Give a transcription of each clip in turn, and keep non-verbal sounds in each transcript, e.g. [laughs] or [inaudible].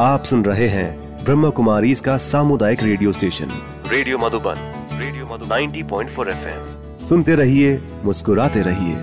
आप सुन रहे हैं ब्रह्म कुमारी इसका सामुदायिक radio station. Radio Madhuban radio Madhuban. 90.4 FM. सुनते रहिए मुस्कुराते रहिए।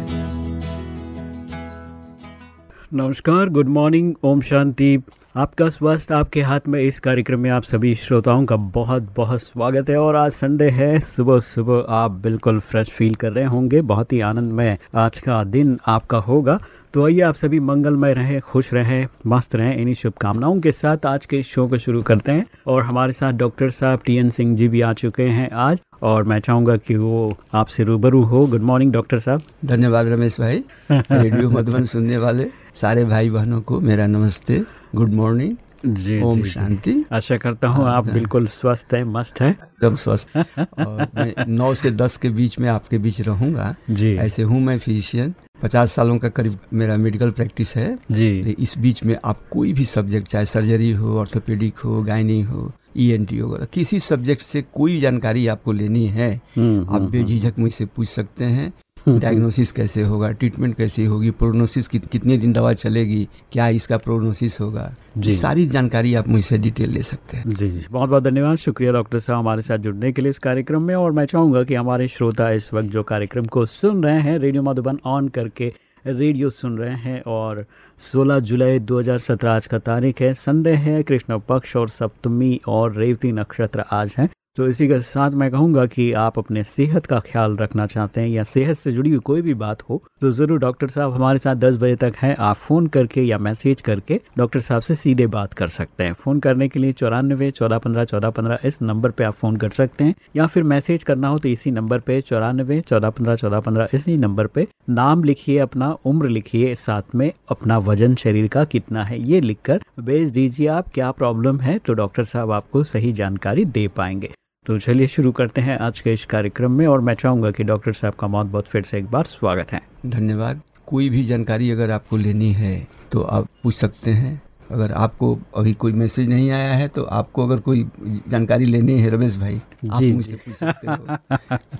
नमस्कार गुड मॉर्निंग ओम शांति। आपका स्वास्थ्य आपके हाथ में इस कार्यक्रम में आप सभी श्रोताओं का बहुत बहुत स्वागत है और आज संडे है। सुबह सुबह आप बिल्कुल फ्रेश फील कर रहे होंगे। बहुत ही आनंद में आज का दिन आपका होगा। तो आइए आप सभी मंगलमय रहें खुश रहें मस्त रहें। इन्हीं शुभकामनाओं के साथ आज के शो को शुरू करते हैं और हमारे साथ डॉक्टर साहब टी एन सिंह जी भी आ चुके हैं आज और मैं चाहूँगा कि वो आपसे रूबरू हो। गुड मॉर्निंग डॉक्टर साहब। धन्यवाद रमेश भाई। [laughs] रेडियो मधुबन सुनने वाले। सारे भाई बहनों को मेरा नमस्ते गुड मॉर्निंग जी ओम। शांति। आशा करता हूँ आप बिल्कुल स्वस्थ हैं मस्त हैं। एकदम स्वस्थ। और मैं नौ से दस के बीच में आपके बीच रहूँगा। जी। ऐसे हूँ मैं फिजिशियन पचास सालों का करीब मेरा मेडिकल प्रैक्टिस है। जी। इस बीच में आप कोई भी सब्जेक्ट चाहे सर्जरी हो ऑर्थोपेडिक हो गायनी हो ई एन टी हो किसी सब्जेक्ट से कोई जानकारी आपको लेनी है हम्म, आप हम्म, बेझिझक मुझसे पूछ सकते हैं। डायग्नोसिस कैसे होगा? ट्रीटमेंट कैसे होगी? प्रोग्नोसिस कित, कितने दिन दवा चलेगी? क्या इसका प्रोग्नोसिस होगा? जी। सारी जानकारी आप मुझसे डिटेल ले सकते हैं। जी जी। बहुत बहुत धन्यवाद। शुक्रिया डॉक्टर साहब हमारे साथ जुड़ने के लिए इस कार्यक्रम में और मैं चाहूँगा कि हमारे श्रोता इस वक्त जो कार्यक्रम को सुन रहे हैं रेडियो मधुबन ऑन करके रेडियो सुन रहे हैं और 16 जुलाई 2017 आज का तारीख है। संडे है कृष्ण पक्ष और सप्तमी और रेवती नक्षत्र आज है। तो इसी के साथ मैं कहूँगा कि आप अपने सेहत का ख्याल रखना चाहते हैं या सेहत से जुड़ी हुई कोई भी बात हो तो ज़रूर डॉक्टर साहब हमारे साथ 10 बजे तक हैं। आप फ़ोन करके या मैसेज करके डॉक्टर साहब से सीधे बात कर सकते हैं। फ़ोन करने के लिए चौरानवे, चौदह पंद्रह चौदह पंद्रह इस नंबर पे आप फ़ोन कर सकते हैं। या फिर मैसेज करना हो तो इसी नंबर पे चौरानवे, चौदह पंद्रह चौदह पंद्रह इसी नंबर पे नाम लिखिए, अपना उम्र लिखिए, साथ में अपना वज़न शरीर का कितना है, ये लिखकर भेज दीजिए आप। क्या प्रॉब्लम है? तो डॉक्टर साहब आपको सही जानकारी दे पाएँगे। तो चलिए शुरू करते हैं आज के इस कार्यक्रम में और मैं चाहूँगा कि डॉक्टर साहब का बहुत बहुत फिर से एक बार स्वागत है। धन्यवाद। कोई भी जानकारी अगर आपको लेनी है तो आप पूछ सकते हैं। अगर आपको अभी कोई मैसेज नहीं आया है तो आपको अगर कोई जानकारी लेनी है रमेश भाई आप जी, मुझसे। पूछ सकते हो।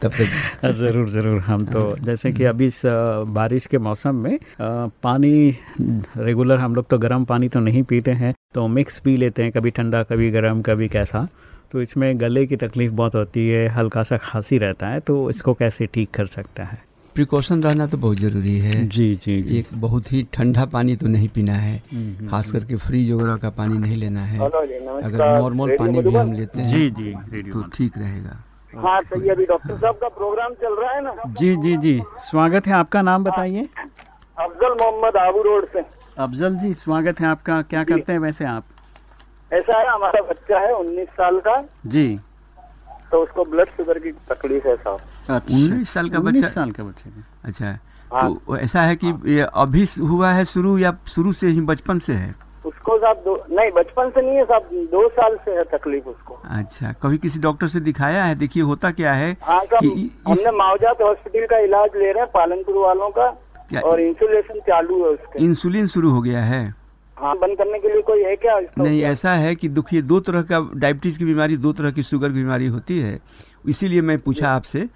तब तक [laughs] ज़रूर ज़रूर। हम तो जैसे कि अभी इस बारिश के मौसम में पानी रेगुलर हम लोग तो गर्म पानी तो नहीं पीते हैं तो मिक्स पी लेते हैं कभी ठंडा कभी गर्म कभी कैसा। तो इसमें गले की तकलीफ़ बहुत होती है हल्का सा खांसी रहता है तो इसको कैसे ठीक कर सकता है? प्रिकॉशन रहना तो बहुत ज़रूरी है। जी जी जी। एक बहुत ही ठंडा पानी तो नहीं पीना है। खास करके फ्रिज वगैरह का पानी नहीं लेना है। अगर नॉर्मल पानी भी हम लेते हैं जी जी तो ठीक रहेगा। हाँ तो ये अभी डॉक्टर साहब का प्रोग्राम चल रहा है ना? जी जी जी। स्वागत है आपका नाम बताइए। अफजल मोहम्मद आबू रोड से। अफजल जी स्वागत है आपका। क्या करते हैं वैसे आप? ऐसा है हमारा बच्चा है उन्नीस साल का। जी। तो उसको ब्लड शुगर की तकलीफ़ है साहब। उन्नीस साल का बच्चा साल का बच्चे अच्छा। हाँ। तो ऐसा है कि ये अभी हुआ है शुरू या शुरू से ही बचपन से है? उसको साहब दो नहीं बचपन से नहीं है साहब दो साल से है तकलीफ़ उसको। अच्छा। कभी किसी डॉक्टर से दिखाया है? देखिए होता क्या है हाँ कि इस हमने मावजात हॉस्पिटल का इलाज ले रहे हैं पालनपुर वालों का क्या- और इंसुलेशन चालू है उसके। इंसुलिन शुरू हो गया है। हाँ बंद करने के लिए कोई है क्या नहीं ऐसा है कि दुखिए दो तरह का डायबिटीज़ की बीमारी दो तरह की शुगर की बीमारी होती है। इसीलिए मैं पूछा आपसे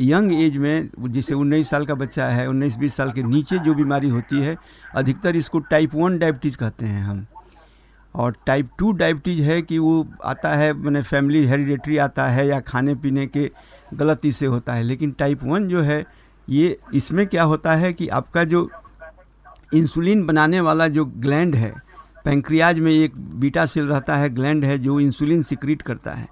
यंग एज में जैसे उन्नीस साल का बच्चा है उन्नीस बीस साल के नीचे जो बीमारी होती है अधिकतर इसको टाइप वन डायबिटीज़ कहते हैं हम। और टाइप टू डायबिटीज़ है कि वो आता है मैंने फैमिली हेरिडेटरी आता है या खाने पीने के गलती से होता है लेकिन टाइप वन जो है ये इसमें क्या होता है कि आपका जो इंसुलिन बनाने वाला जो ग्लैंड है, पैंक्रियाज में एक बीटा सेल रहता है, ग्लैंड है जो इंसुलिन सिक्रीट करता है।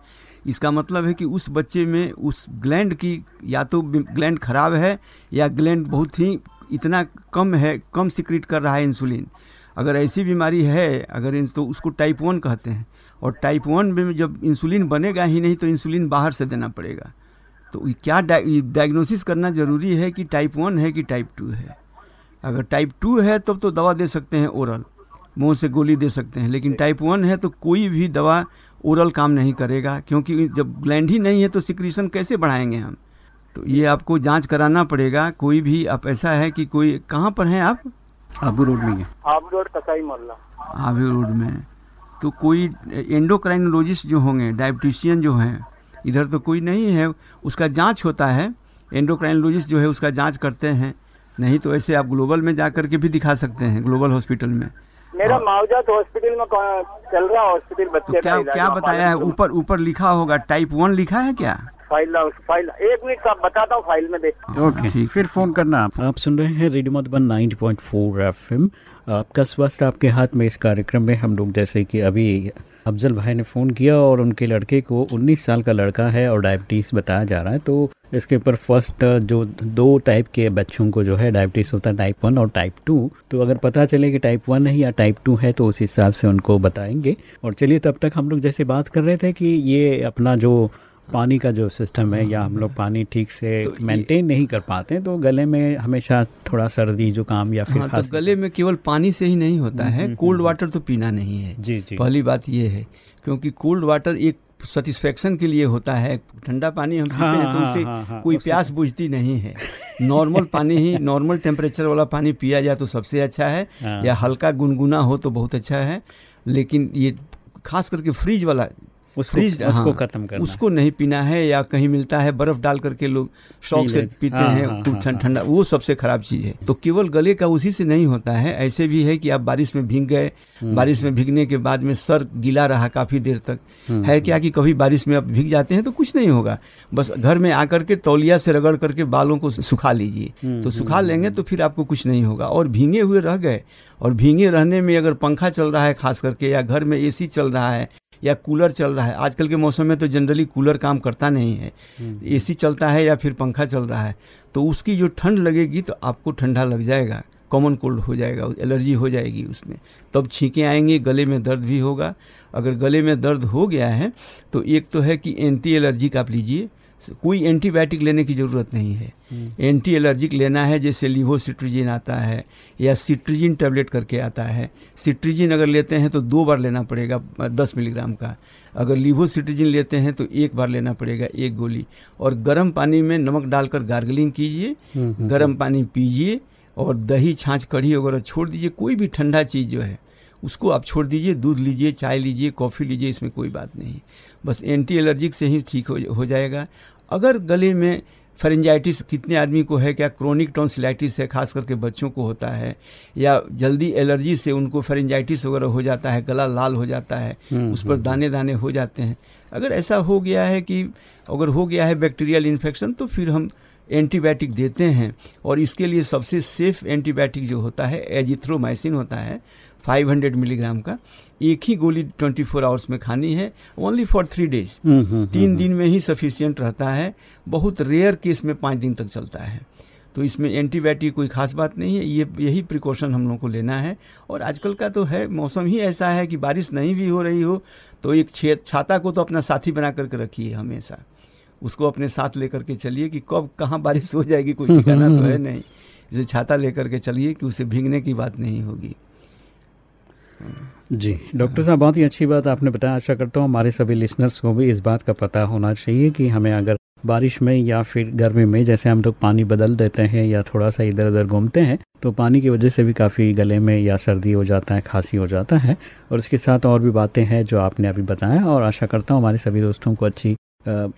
इसका मतलब है कि उस बच्चे में उस ग्लैंड की या तो ग्लैंड खराब है या ग्लैंड बहुत ही इतना कम है, कम सिक्रीट कर रहा है इंसुलिन। अगर ऐसी बीमारी है, अगर तो उसको टाइप वन कहते हैं। और टाइप वन में जब इंसुलिन बनेगा ही नहीं तो इंसुलिन बाहर से देना पड़ेगा। तो क्या डायग्नोसिस करना ज़रूरी है कि टाइप वन है कि टाइप टू है? अगर टाइप टू है तब तो दवा दे सकते हैं ओरल मुँह से गोली दे सकते हैं लेकिन टाइप वन है तो कोई भी दवा ओरल काम नहीं करेगा क्योंकि जब ग्लैंड ही नहीं है तो सिक्रीशन कैसे बढ़ाएँगे हम? तो ये आपको जाँच कराना पड़ेगा कोई भी आप ऐसा है कि कोई कहाँ पर हैं आप? आबू रोड में आप रोड कसाई मोहल्ला। आवे रोड में। तो कोई एंडोक्राइनोलॉजिस्ट जो होंगे डायबिटिशियन जो हैं इधर तो कोई नहीं है उसका जाँच होता है एंडोक्राइनोलॉजिस्ट जो है उसका जाँच करते हैं। नहीं तो ऐसे आप ग्लोबल में जा करके भी दिखा सकते हैं ग्लोबल हॉस्पिटल में। मेरा मावजात हॉस्पिटल में चल रहा हॉस्पिटल बच्चे तो क्या क्या बताया है? ऊपर ऊपर लिखा होगा टाइप वन लिखा है क्या? फ़ाइल फ़ाइल एक मिनट का बताता हूँ फ़ाइल में देख ओके। ठीक। फिर फ़ोन करना आप। आप सुन रहे हैं रेडियो मधुबन 90.4 एफएम। आपका स्वास्थ्य आपके हाथ में इस कार्यक्रम में हम लोग जैसे कि अभी अफजल भाई ने फ़ोन किया और उनके लड़के को 19 साल का लड़का है और डायबिटीज़ बताया जा रहा है। तो इसके ऊपर फ़र्स्ट जो दो टाइप के बच्चों को जो है डायबिटीज़ होता है टाइप वन और टाइप टू तो अगर पता चले कि टाइप वन है या टाइप टू है तो उस हिसाब से उनको बताएँगे। और चलिए, तब तक हम लोग जैसे बात कर रहे थे कि ये अपना जो पानी का जो सिस्टम है या हम लोग पानी ठीक से तो मेंटेन नहीं कर पाते हैं तो गले में हमेशा थोड़ा सर्दी जुकाम या फिर हाँ तो गले में केवल पानी से ही नहीं होता है हम्म, कोल्ड वाटर तो पीना नहीं है। जी जी। पहली बात ये है क्योंकि कोल्ड वाटर एक सेटिस्फेक्शन के लिए होता है ठंडा पानी हम पीते हाँ, हैं तो हाँ, उससे हाँ, हाँ, कोई प्यास बुझती नहीं है। [laughs] नॉर्मल पानी ही नॉर्मल टेम्परेचर वाला पानी पिया जाए तो सबसे अच्छा है हाँ। या हल्का गुनगुना हो तो बहुत अच्छा है लेकिन ये खास करके फ्रिज वाला उसको फ्रीज उसको हाँ, खत्म करना। उसको नहीं पीना है या कहीं मिलता है बर्फ़ डाल करके लोग शौक से पीते हाँ, हैं हाँ, हाँ, ठंड- हाँ। ठंडा वो सबसे खराब चीज़ है। तो केवल गले का उसी से नहीं होता है ऐसे भी है कि आप बारिश में भीग गए हम्म। बारिश में भीगने के बाद में सर गीला रहा काफ़ी देर तक। है क्या कि कभी बारिश में आप भीग जाते हैं तो कुछ नहीं होगा। बस घर में आकर के तौलिया से रगड़ करके बालों को सुखा लीजिए। तो सुखा लेंगे तो फिर आपको कुछ नहीं होगा। और भींगे हुए रह गए और भींगे रहने में अगर पंखा चल रहा है खास करके या घर में एसी चल रहा है या कूलर चल रहा है। आजकल के मौसम में तो जनरली कूलर काम करता नहीं है। एसी चलता है या फिर पंखा चल रहा है। तो उसकी जो ठंड लगेगी तो आपको ठंडा लग जाएगा। कॉमन कोल्ड हो जाएगा एलर्जी हो जाएगी उसमें। तब छींकें आएँगे गले में दर्द भी होगा। अगर गले में दर्द हो गया है तो एक तो है कि एंटी एलर्जिक आप लीजिए। कोई एंटीबायोटिक लेने की ज़रूरत नहीं है। एंटी एलर्जिक लेना है जैसे लिवोसिट्रिजिन आता है या सिट्रिजिन टैबलेट करके आता है। सिट्रिजिन अगर लेते हैं तो दो बार लेना पड़ेगा दस मिलीग्राम का। अगर लिवोसिट्रिजिन लेते हैं तो एक बार लेना पड़ेगा एक गोली। और गर्म पानी में नमक डालकर गार्गलिंग कीजिए गर्म पानी पीजिए और दही छाछ कढ़ी वगैरह छोड़ दीजिए। कोई भी ठंडा चीज़ जो है उसको आप छोड़ दीजिए दूध लीजिए चाय लीजिए कॉफ़ी लीजिए इसमें कोई बात नहीं। बस एंटी एलर्जिक से ही ठीक हो, हो जाएगा। अगर गले में फरेंजाइटिस कितने आदमी को है क्या क्रोनिक टॉन्सिलाइटिस है खास करके बच्चों को होता है या जल्दी एलर्जी से उनको फरेंजाइटिस वगैरह हो जाता है गला लाल हो जाता है उस पर दाने दाने हो जाते हैं। अगर ऐसा हो गया है कि अगर हो गया है बैक्टीरियल इन्फेक्शन तो फिर हम एंटीबायोटिक देते हैं। और इसके लिए सबसे सेफ़ एंटीबायोटिक जो होता है एजिथ्रोमाइसिन होता है 500 मिलीग्राम का एक ही गोली 24 फोर आवर्स में खानी है ओनली फॉर थ्री डेज़ तीन दिन में ही सफिशियंट रहता है बहुत रेयर केस में पाँच दिन तक चलता है। तो इसमें एंटीबायोटिक कोई खास बात नहीं है ये यही प्रिकॉशन हम लोग को लेना है। और आजकल का तो है मौसम ही ऐसा है कि बारिश नहीं भी हो रही हो तो एक छे छाता को तो अपना साथी बना करके रखिए हमेशा। उसको अपने साथ लेकर के चलिए कि कब कहाँ बारिश हो जाएगी कोई [laughs] ठिकाना तो है नहीं। जैसे छाता लेकर के चलिए कि उसे भीगने की बात नहीं होगी। जी, डॉक्टर साहब, बहुत ही अच्छी बात आपने बताया। आशा करता हूँ हमारे सभी लिसनर्स को भी इस बात का पता होना चाहिए कि हमें अगर बारिश में या फिर गर्मी में जैसे हम लोग पानी बदल देते हैं या थोड़ा सा इधर उधर घूमते हैं तो पानी की वजह से भी काफ़ी गले में या सर्दी हो जाता है, खांसी हो जाता है। और इसके साथ और भी बातें हैं जो आपने अभी बताया और आशा करता हूँ हमारे सभी दोस्तों को अच्छी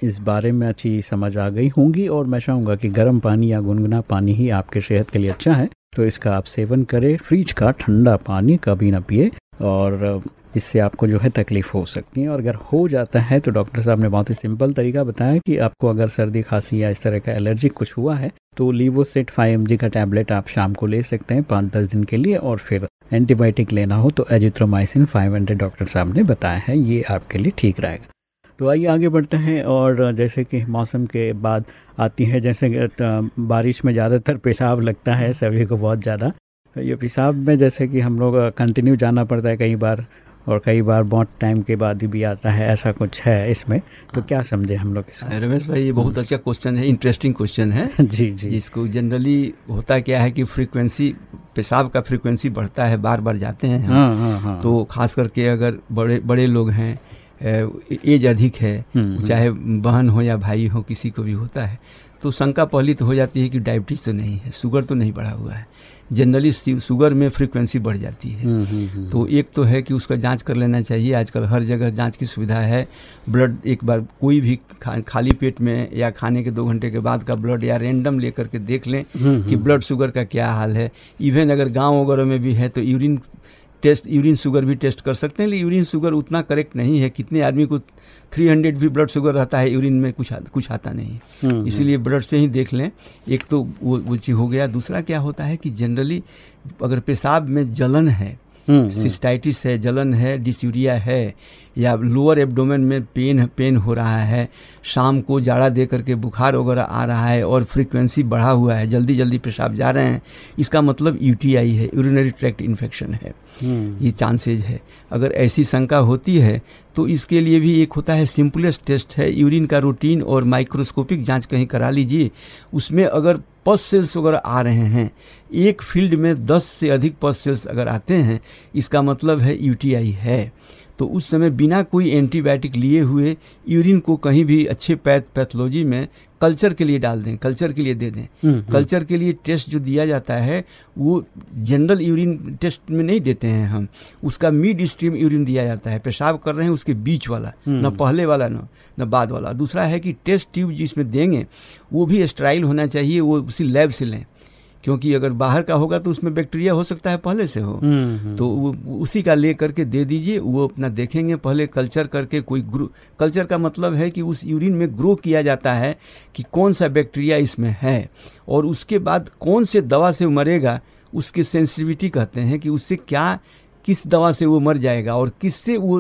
इस बारे में अच्छी समझ आ गई होंगी। और मैं चाहूँगा कि गर्म पानी या गुनगुना पानी ही आपके सेहत के लिए अच्छा है। तो इसका आप सेवन करें, फ्रिज का ठंडा पानी कभी ना पिए और इससे आपको जो है तकलीफ़ हो सकती है। और अगर हो जाता है तो डॉक्टर साहब ने बहुत ही सिंपल तरीका बताया कि आपको अगर सर्दी, खांसी या इस तरह का एलर्जी कुछ हुआ है तो लीवोसेट फाइव एम का टैबलेट आप शाम को ले सकते हैं पाँच दस दिन के लिए और फिर एंटीबायोटिक लेना हो तो एजिथ्रोमाइसिन 500 डॉक्टर साहब ने बताया है, ये आपके लिए ठीक रहेगा। तो आइए आगे बढ़ते हैं और जैसे कि मौसम के बाद आती है जैसे बारिश में ज़्यादातर पेशाब लगता है सभी को बहुत ज़्यादा। तो ये पेशाब में जैसे कि हम लोग कंटिन्यू जाना पड़ता है कई बार और कई बार बहुत टाइम के बाद ही भी आता है ऐसा कुछ है इसमें। तो क्या समझे हम लोग इसमें रमेश भाई ये बहुत अच्छा क्वेश्चन है इंटरेस्टिंग क्वेश्चन है। [laughs] जी जी। इसको जनरली होता क्या है कि फ्रीक्वेंसी पेशाब का फ्रीक्वेंसी बढ़ता है बार बार जाते हैं हाँ हाँ हाँ। तो खास करके अगर बड़े बड़े लोग हैं एज अधिक है हम्म, चाहे बहन हो या भाई हो किसी को भी होता है तो शंका पहली तो हो जाती है कि डायबिटीज़ तो नहीं है शुगर तो नहीं बढ़ा हुआ है। जनरली शुगर में फ्रीक्वेंसी बढ़ जाती है। हम्म, हम्म, हम्म। तो एक तो है कि उसका जाँच कर लेना चाहिए आजकल हर जगह जाँच की सुविधा है ब्लड एक बार कोई भी खा, खाली पेट में या खाने के दो घंटे के बाद का ब्लड या रैंडम लेकर के देख लें हम्म, कि ब्लड शुगर का क्या हाल है। इवन अगर गाँव वगैरह में भी है तो यूरिन टेस्ट यूरिन शुगर भी टेस्ट कर सकते हैं लेकिन यूरिन शुगर उतना करेक्ट नहीं है। कितने आदमी को 300 भी ब्लड शुगर रहता है यूरिन में कुछ आ, कुछ आता नहीं हम्म, इसीलिए ब्लड से ही देख लें। एक तो वो वो चीज़ हो गया। दूसरा क्या होता है कि जनरली अगर पेशाब में जलन है हम्म, हम्म। सिस्टाइटिस है जलन है डिसूरिया है या लोअर एब्डोमेन में पेन पेन हो रहा है शाम को जाड़ा दे करके बुखार वगैरह आ रहा है और फ्रीक्वेंसी बढ़ा हुआ है जल्दी जल्दी पेशाब जा रहे हैं इसका मतलब यूटीआई है यूरिनरी ट्रैक्ट इन्फेक्शन है। हम्म, ये चांसेज है। अगर ऐसी शंका होती है तो इसके लिए भी एक होता है सिंपलेस्ट टेस्ट है यूरिन का रूटीन और माइक्रोस्कोपिक जाँच कहीं करा लीजिए उसमें अगर पस सेल्स वगैरह आ रहे हैं, एक फ़ील्ड में 10 से अधिक पस सेल्स अगर आते हैं, इसका मतलब है यूटीआई है। तो उस समय बिना कोई एंटीबायोटिक लिए हुए यूरिन को कहीं भी अच्छे पैथ पैथोलॉजी में कल्चर के लिए डाल दें कल्चर के लिए दे दें। हम्म, कल्चर के लिए टेस्ट जो दिया जाता है वो जनरल यूरिन टेस्ट में नहीं देते हैं हम। उसका मिड स्ट्रीम यूरिन दिया जाता है पेशाब कर रहे हैं उसके बीच वाला न पहले वाला न न बाद वाला। दूसरा है कि टेस्ट ट्यूब जिसमें देंगे वो भी स्ट्राइल होना चाहिए वो उसी लैब से लें। क्योंकि अगर बाहर का होगा तो उसमें बैक्टीरिया हो सकता है पहले से हो हम्म, हम्म। तो वो उसी का ले करके दे दीजिए वो अपना देखेंगे पहले कल्चर करके कोई ग्रो कल्चर का मतलब है कि उस यूरिन में ग्रो किया जाता है कि कौन सा बैक्टीरिया इसमें है और उसके बाद कौन से दवा से मरेगा उसकी सेंसिटिविटी कहते हैं कि उससे क्या किस दवा से वो मर जाएगा और किससे वो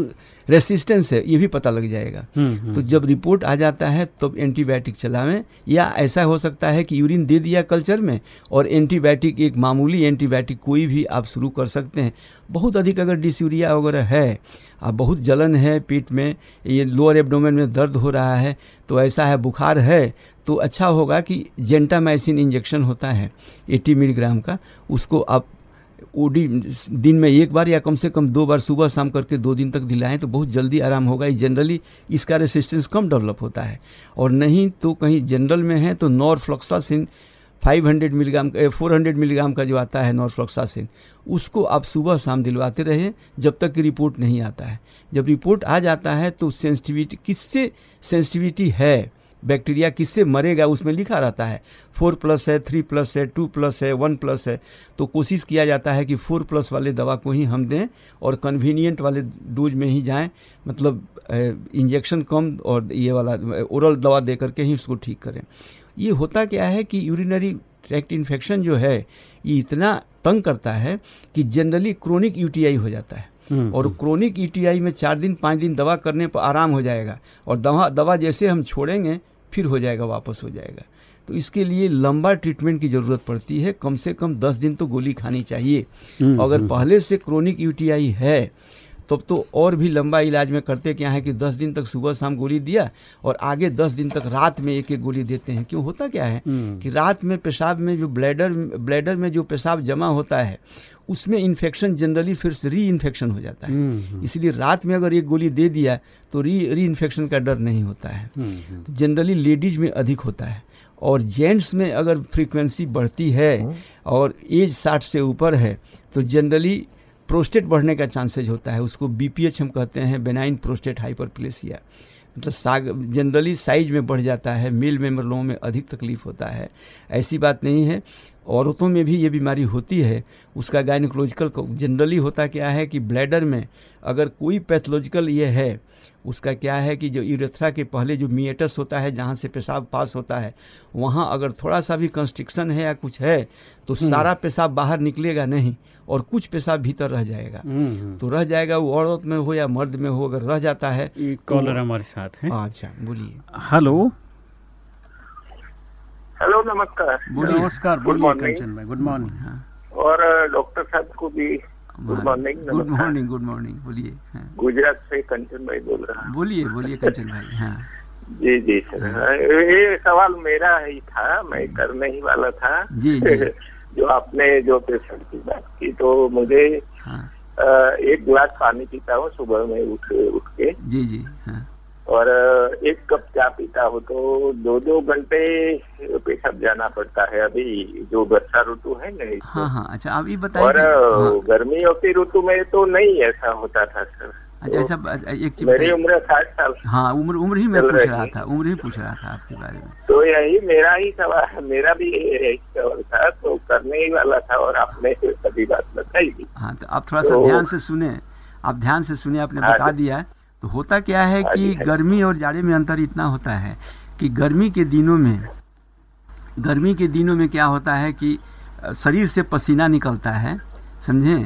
रेसिस्टेंस है ये भी पता लग जाएगा। हम्म, तो जब रिपोर्ट आ जाता है तब तो एंटीबायोटिक चलावें या ऐसा हो सकता है कि यूरिन दे दिया कल्चर में और एंटीबायोटिक एक मामूली एंटीबायोटिक कोई भी आप शुरू कर सकते हैं। बहुत अधिक अगर डिसूरिया वगैरह है अब बहुत जलन है पेट में ये लोअर एब्डोमेन में दर्द हो रहा है तो ऐसा है बुखार है तो अच्छा होगा कि जेंटामाइसिन इंजेक्शन होता है 80 मिलीग्राम का उसको आप ओडी, दिन में एक बार या कम से कम दो बार सुबह शाम करके दो दिन तक दिलाएँ तो बहुत जल्दी आराम होगा। जनरली इसका रेसिस्टेंस कम डेवलप होता है। और नहीं तो कहीं जनरल में है तो norfloxacin 500 milligram four hundred milligram का जो आता है नॉरफ्लॉक्सासिन उसको आप सुबह शाम दिलवाते रहें जब तक कि रिपोर्ट नहीं आता है। जब रिपोर्ट आ जाता है तो सेंसिटिविटी किससे सेंसिटिविटी है? बैक्टीरिया किससे मरेगा उसमें लिखा रहता है। फोर प्लस है थ्री प्लस है टू प्लस है वन प्लस है। तो कोशिश किया जाता है कि फोर प्लस वाले दवा को ही हम दें और कन्वीनियंट वाले डोज में ही जाएँ। मतलब इंजेक्शन कम और ये वाला ओरल दवा दे करके ही उसको ठीक करें। ये होता क्या है कि यूरिनरी ट्रैक्ट इन्फेक्शन जो है ये इतना तंग करता है कि जनरली क्रोनिक यूटीआई हो जाता है। हम्म, और क्रोनिक ईटीआई में चार दिन पाँच दिन दवा करने पर आराम हो जाएगा। और दवा दवा जैसे हम छोड़ेंगे फिर हो जाएगा वापस हो जाएगा। तो इसके लिए लंबा ट्रीटमेंट की ज़रूरत पड़ती है। कम से कम दस दिन तो गोली खानी चाहिए। हम्म, अगर पहले से क्रोनिक यूटीआई है तब तो तो और भी लंबा इलाज में करते क्या है कि 10 दिन तक सुबह शाम गोली दिया और आगे 10 दिन तक रात में एक एक गोली देते हैं। क्यों? होता क्या है हम्म। कि रात में पेशाब में जो ब्लैडर ब्लैडर में जो पेशाब जमा होता है उसमें इन्फेक्शन जनरली फिर से री इन्फेक्शन हो जाता है। हम्म, इसलिए रात में अगर एक गोली दे दिया तो री री इन्फेक्शन का डर नहीं होता है। हम्म, हम्म। तो जनरली लेडीज़ में अधिक होता है। और जेंट्स में अगर फ्रीक्वेंसी बढ़ती है और एज साठ से ऊपर है तो जनरली प्रोस्टेट बढ़ने का चांसेज होता है। उसको बीपीएच हम कहते हैं बेनाइन प्रोस्टेट हाइपरप्लेसिया मतलब साग जनरली साइज़ में बढ़ जाता है मेल मेंबर लोगों में अधिक तकलीफ़ होता है। ऐसी बात नहीं है। औरतों में भी ये बीमारी होती है। उसका गायनिकोलॉजिकल जनरली होता क्या है कि ब्लैडर में अगर कोई पैथोलॉजिकल ये है, उसका क्या है कि जो यूरेथ्रा के पहले जो मिएटस होता है, जहाँ से पेशाब पास होता है, वहाँ अगर थोड़ा सा भी कंस्ट्रिक्शन है या कुछ है तो सारा पेशाब बाहर निकलेगा नहीं और कुछ पेशाब भीतर रह जाएगा। हम्म, तो रह जाएगा वो औरत में हो या मर्द में हो अगर रह जाता है एक तो- कॉलर हमारे साथ है। अच्छा बोलिए। हेलो। हेलो नमस्कार। नमस्कार. कंचन भाई गुड मॉर्निंग हाँ। और डॉक्टर साहब को भी good morning good morning good morning बोलिए हाँ। गुजरात से कंचन भाई बोल रहा हूँ। बोलिए बोलिए कंचन भाई हाँ। जी जी सर। हाँ, ये सवाल मेरा ही था मैं करने ही वाला था। जी, जी। जो आपने जो पेशेंट की बात की तो मुझे हाँ। एक गिलास पानी पीता हूँ सुबह में उठ उठ के। जी जी हाँ। और एक कप चाय पीता हूँ तो दो दो घंटे पेशाब जाना पड़ता है। अभी जो वर्षा ऋतु है ना। हाँ हाँ अच्छा आप ये और बताइए अ, हाँ, गर्मियों की ऋतु में तो नहीं ऐसा होता था सर। अच्छा ऐसा अच्छा, एक चीज़ मेरी उम्र साठ साल। हाँ उम्र उम्र ही मैं पूछ रहा था उम्र ही पूछ रहा था आपके बारे में। तो यही मेरा ही सवाल मेरा भी यही सवाल था तो करने ही वाला था और आपने सभी बात बताई दी हाँ तो आप थोड़ा सा तो- ध्यान से सुने आप ध्यान से सुने आपने हाँ बता दिया। तो होता क्या है हाँ कि हाँ गर्मी और जाड़े में अंतर इतना होता है कि गर्मी के दिनों में गर्मी के दिनों में क्या होता है कि शरीर से पसीना निकलता है समझे?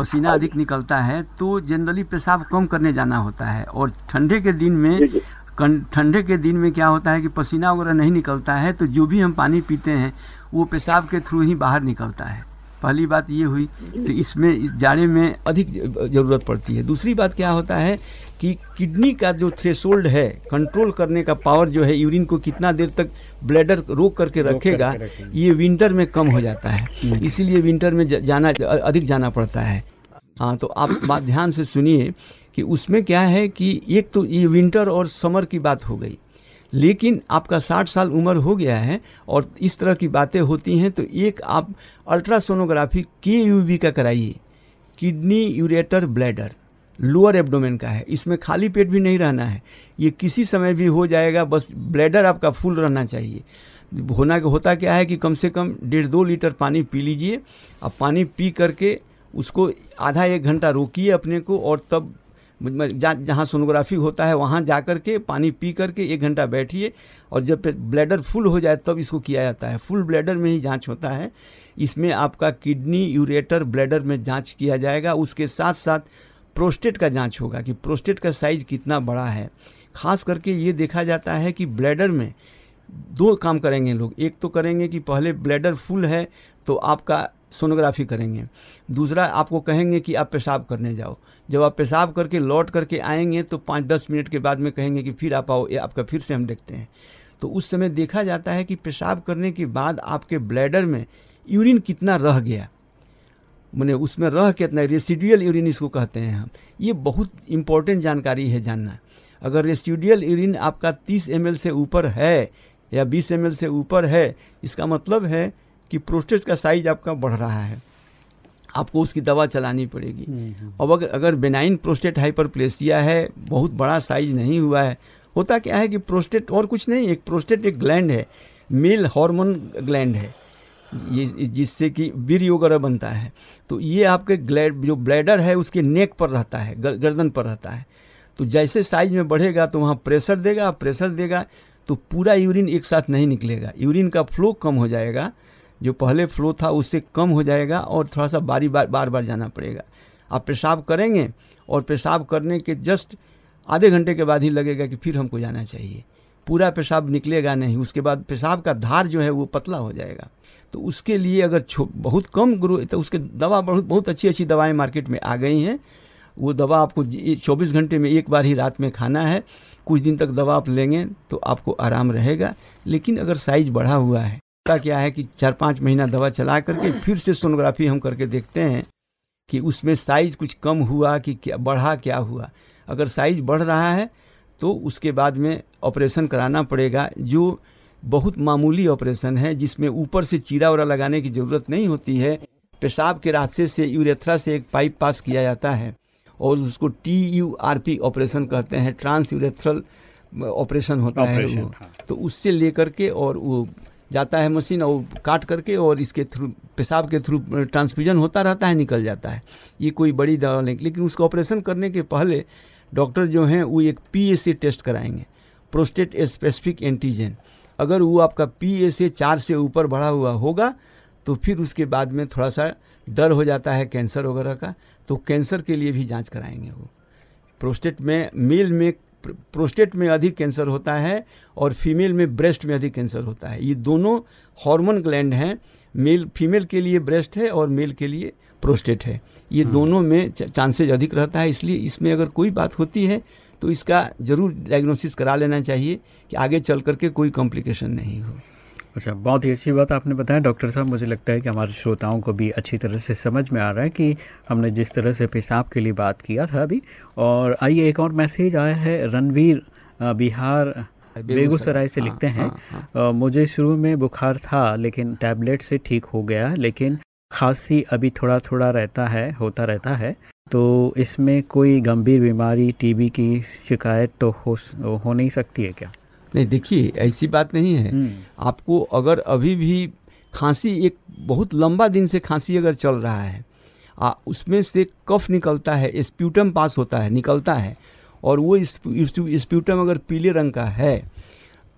पसीना हाँ अधिक निकलता है तो जनरली पेशाब कम करने जाना होता है। और ठंडे के दिन में ठंडे के दिन में क्या होता है कि पसीना वगैरह नहीं निकलता है तो जो भी हम पानी पीते हैं वो पेशाब के थ्रू ही बाहर निकलता है। पहली बात ये हुई तो इसमें इस जाड़े में अधिक ज़रूरत पड़ती है। दूसरी बात क्या होता है कि किडनी का जो थ्रेशोल्ड है कंट्रोल करने का पावर जो है यूरिन को कितना देर तक ब्लैडर रोक करके रखेगा ये विंटर में कम हो जाता है। इसीलिए विंटर में जाना अधिक जाना पड़ता है। हाँ तो आप बात ध्यान से सुनिए कि उसमें क्या है कि एक तो ये विंटर और समर की बात हो गई। लेकिन आपका 60 साल उम्र हो गया है और इस तरह की बातें होती हैं तो एक आप अल्ट्रासोनोग्राफी के यूवी का कराइए। Kidney ureter bladder lower abdomen का है। इसमें खाली पेट भी नहीं रहना है। ये किसी समय भी हो जाएगा, बस ब्लैडर आपका फुल रहना चाहिए। होना, होता क्या है कि कम से कम डेढ़ दो लीटर पानी पी लीजिए। अब पानी पी करके उसको आधा एक घंटा रोकिए अपने को और तब जहाँ सोनोग्राफी होता है वहाँ जा कर के पानी पी करके एक घंटा बैठिए और जब ब्लैडर फुल हो जाए तब इसको किया जाता है। फुल ब्लैडर में ही जाँच होता है। इसमें आपका किडनी यूरेटर ब्लैडर में जाँच किया जाएगा। उसके साथ साथ प्रोस्टेट का जाँच होगा कि प्रोस्टेट का साइज़ कितना बड़ा है। खास करके ये देखा जाता है कि ब्लैडर में दो काम करेंगे लोग। एक तो करेंगे कि पहले ब्लैडर फुल है तो आपका सोनोग्राफी करेंगे। दूसरा, आपको कहेंगे कि आप पेशाब करने जाओ। जब आप पेशाब करके लौट करके आएँगे तो पाँच दस मिनट के बाद में कहेंगे कि फिर आप आओ, ये आपका फिर से हम देखते हैं। तो उस समय देखा जाता है कि पेशाब करने के बाद आपके ब्लैडर में यूरिन कितना रह गया। मैंने उसमें रह कितना रेसिडुअल यूरिन इसको कहते हैं हम। ये बहुत इंपॉर्टेंट जानकारी है जानना। अगर रेसिडुअल यूरिन आपका 30 एम से ऊपर है या 20 एम से ऊपर है इसका मतलब है कि प्रोस्टेट का साइज़ आपका बढ़ रहा है। आपको उसकी दवा चलानी पड़ेगी। अब अगर अगर बेनाइन प्रोस्टेट हाइपरप्लेसिया है बहुत बड़ा साइज़ नहीं हुआ है होता क्या है कि प्रोस्टेट और कुछ नहीं एक प्रोस्टेट एक ग्लैंड है। मेल हार्मोन ग्लैंड है। ये, जिससे कि वीर वगैरह बनता है। तो ये आपके ग्लैड, जो ब्लैडर है, उसके नेक पर रहता है गर्दन पर रहता है। तो जैसे साइज़ में बढ़ेगा तो वहाँ प्रेशर देगा प्रेशर देगा तो पूरा यूरिन एक साथ नहीं निकलेगा। यूरिन का फ्लो कम हो जाएगा, जो पहले फ्लो था, उससे कम हो जाएगा और थोड़ा सा बारी बार बार बार जाना पड़ेगा। आप पेशाब करेंगे और पेशाब करने के जस्ट आधे घंटे के बाद ही लगेगा कि फिर हमको जाना चाहिए। पूरा पेशाब निकलेगा नहीं, उसके बाद पेशाब का धार जो है, वो पतला हो जाएगा। तो उसके लिए अगर बहुत कम ग्रो तो उसके दवा बहुत बहुत अच्छी अच्छी दवाएँ मार्केट में आ गई हैं। वो दवा आपको चौबीस घंटे में एक बार ही रात में खाना है। कुछ दिन तक दवा आप लेंगे तो आपको आराम रहेगा। लेकिन अगर साइज़ बढ़ा हुआ है का क्या है कि चार पाँच महीना दवा चला करके फिर से सोनोग्राफी हम करके देखते हैं कि उसमें साइज़ कुछ कम हुआ कि क्या, बढ़ा क्या हुआ। अगर साइज़ बढ़ रहा है तो उसके बाद में ऑपरेशन कराना पड़ेगा। जो बहुत मामूली ऑपरेशन है जिसमें ऊपर से चीरा वरा लगाने की ज़रूरत नहीं होती है। पेशाब के रास्ते से यूरेथ्रा से एक पाइप पास किया जाता है और उसको T U R P operation कहते हैं ट्रांस यूरेथ्रल ऑपरेशन होता है हाँ। तो उससे लेकर के और वो जाता है मशीन और काट करके और इसके थ्रू पेशाब के थ्रू ट्रांसफ्यूजन होता रहता है निकल जाता है। ये कोई बड़ी दवा नहीं लेकिन उसका ऑपरेशन करने के पहले डॉक्टर जो हैं वो एक पीएसए टेस्ट कराएँगे। Prostate specific antigen. अगर वो आपका पी ए से चार से ऊपर बढ़ा हुआ होगा तो फिर उसके बाद में थोड़ा सा डर हो जाता है कैंसर वगैरह का तो कैंसर के लिए भी जाँच कराएँगे वो। प्रोस्टेट में मेल में प्रोस्टेट में अधिक कैंसर होता है और फीमेल में ब्रेस्ट में अधिक कैंसर होता है। ये दोनों हार्मोन ग्लैंड हैं मेल फीमेल के लिए ब्रेस्ट है और मेल के लिए प्रोस्टेट है। ये दोनों में चांसेज अधिक रहता है इसलिए इसमें अगर कोई बात होती है तो इसका ज़रूर डायग्नोसिस करा लेना चाहिए कि आगे चल करके कोई कॉम्प्लिकेशन नहीं हो। अच्छा बहुत ही अच्छी बात आपने बताया। डॉक्टर साहब मुझे लगता है कि हमारे श्रोताओं को भी अच्छी तरह से समझ में आ रहा है कि हमने जिस तरह से पेशाब के लिए बात किया था अभी। और आइए एक और मैसेज आया है रणवीर बिहार बेगूसराय। से हाँ, लिखते हैं। हाँ, अ, मुझे शुरू में बुखार था लेकिन टैबलेट से ठीक हो गया लेकिन खांसी अभी थोड़ा थोड़ा रहता है होता रहता है। तो इसमें कोई गंभीर बीमारी टीबी की शिकायत तो हो हो नहीं सकती है क्या? नहीं देखिए ऐसी बात नहीं है। हम्म, आपको अगर अभी भी खांसी एक बहुत लंबा दिन से खांसी अगर चल रहा है आ, उसमें से कफ निकलता है स्प्यूटम पास होता है निकलता है और वो स्प्यूटम अगर पीले रंग का है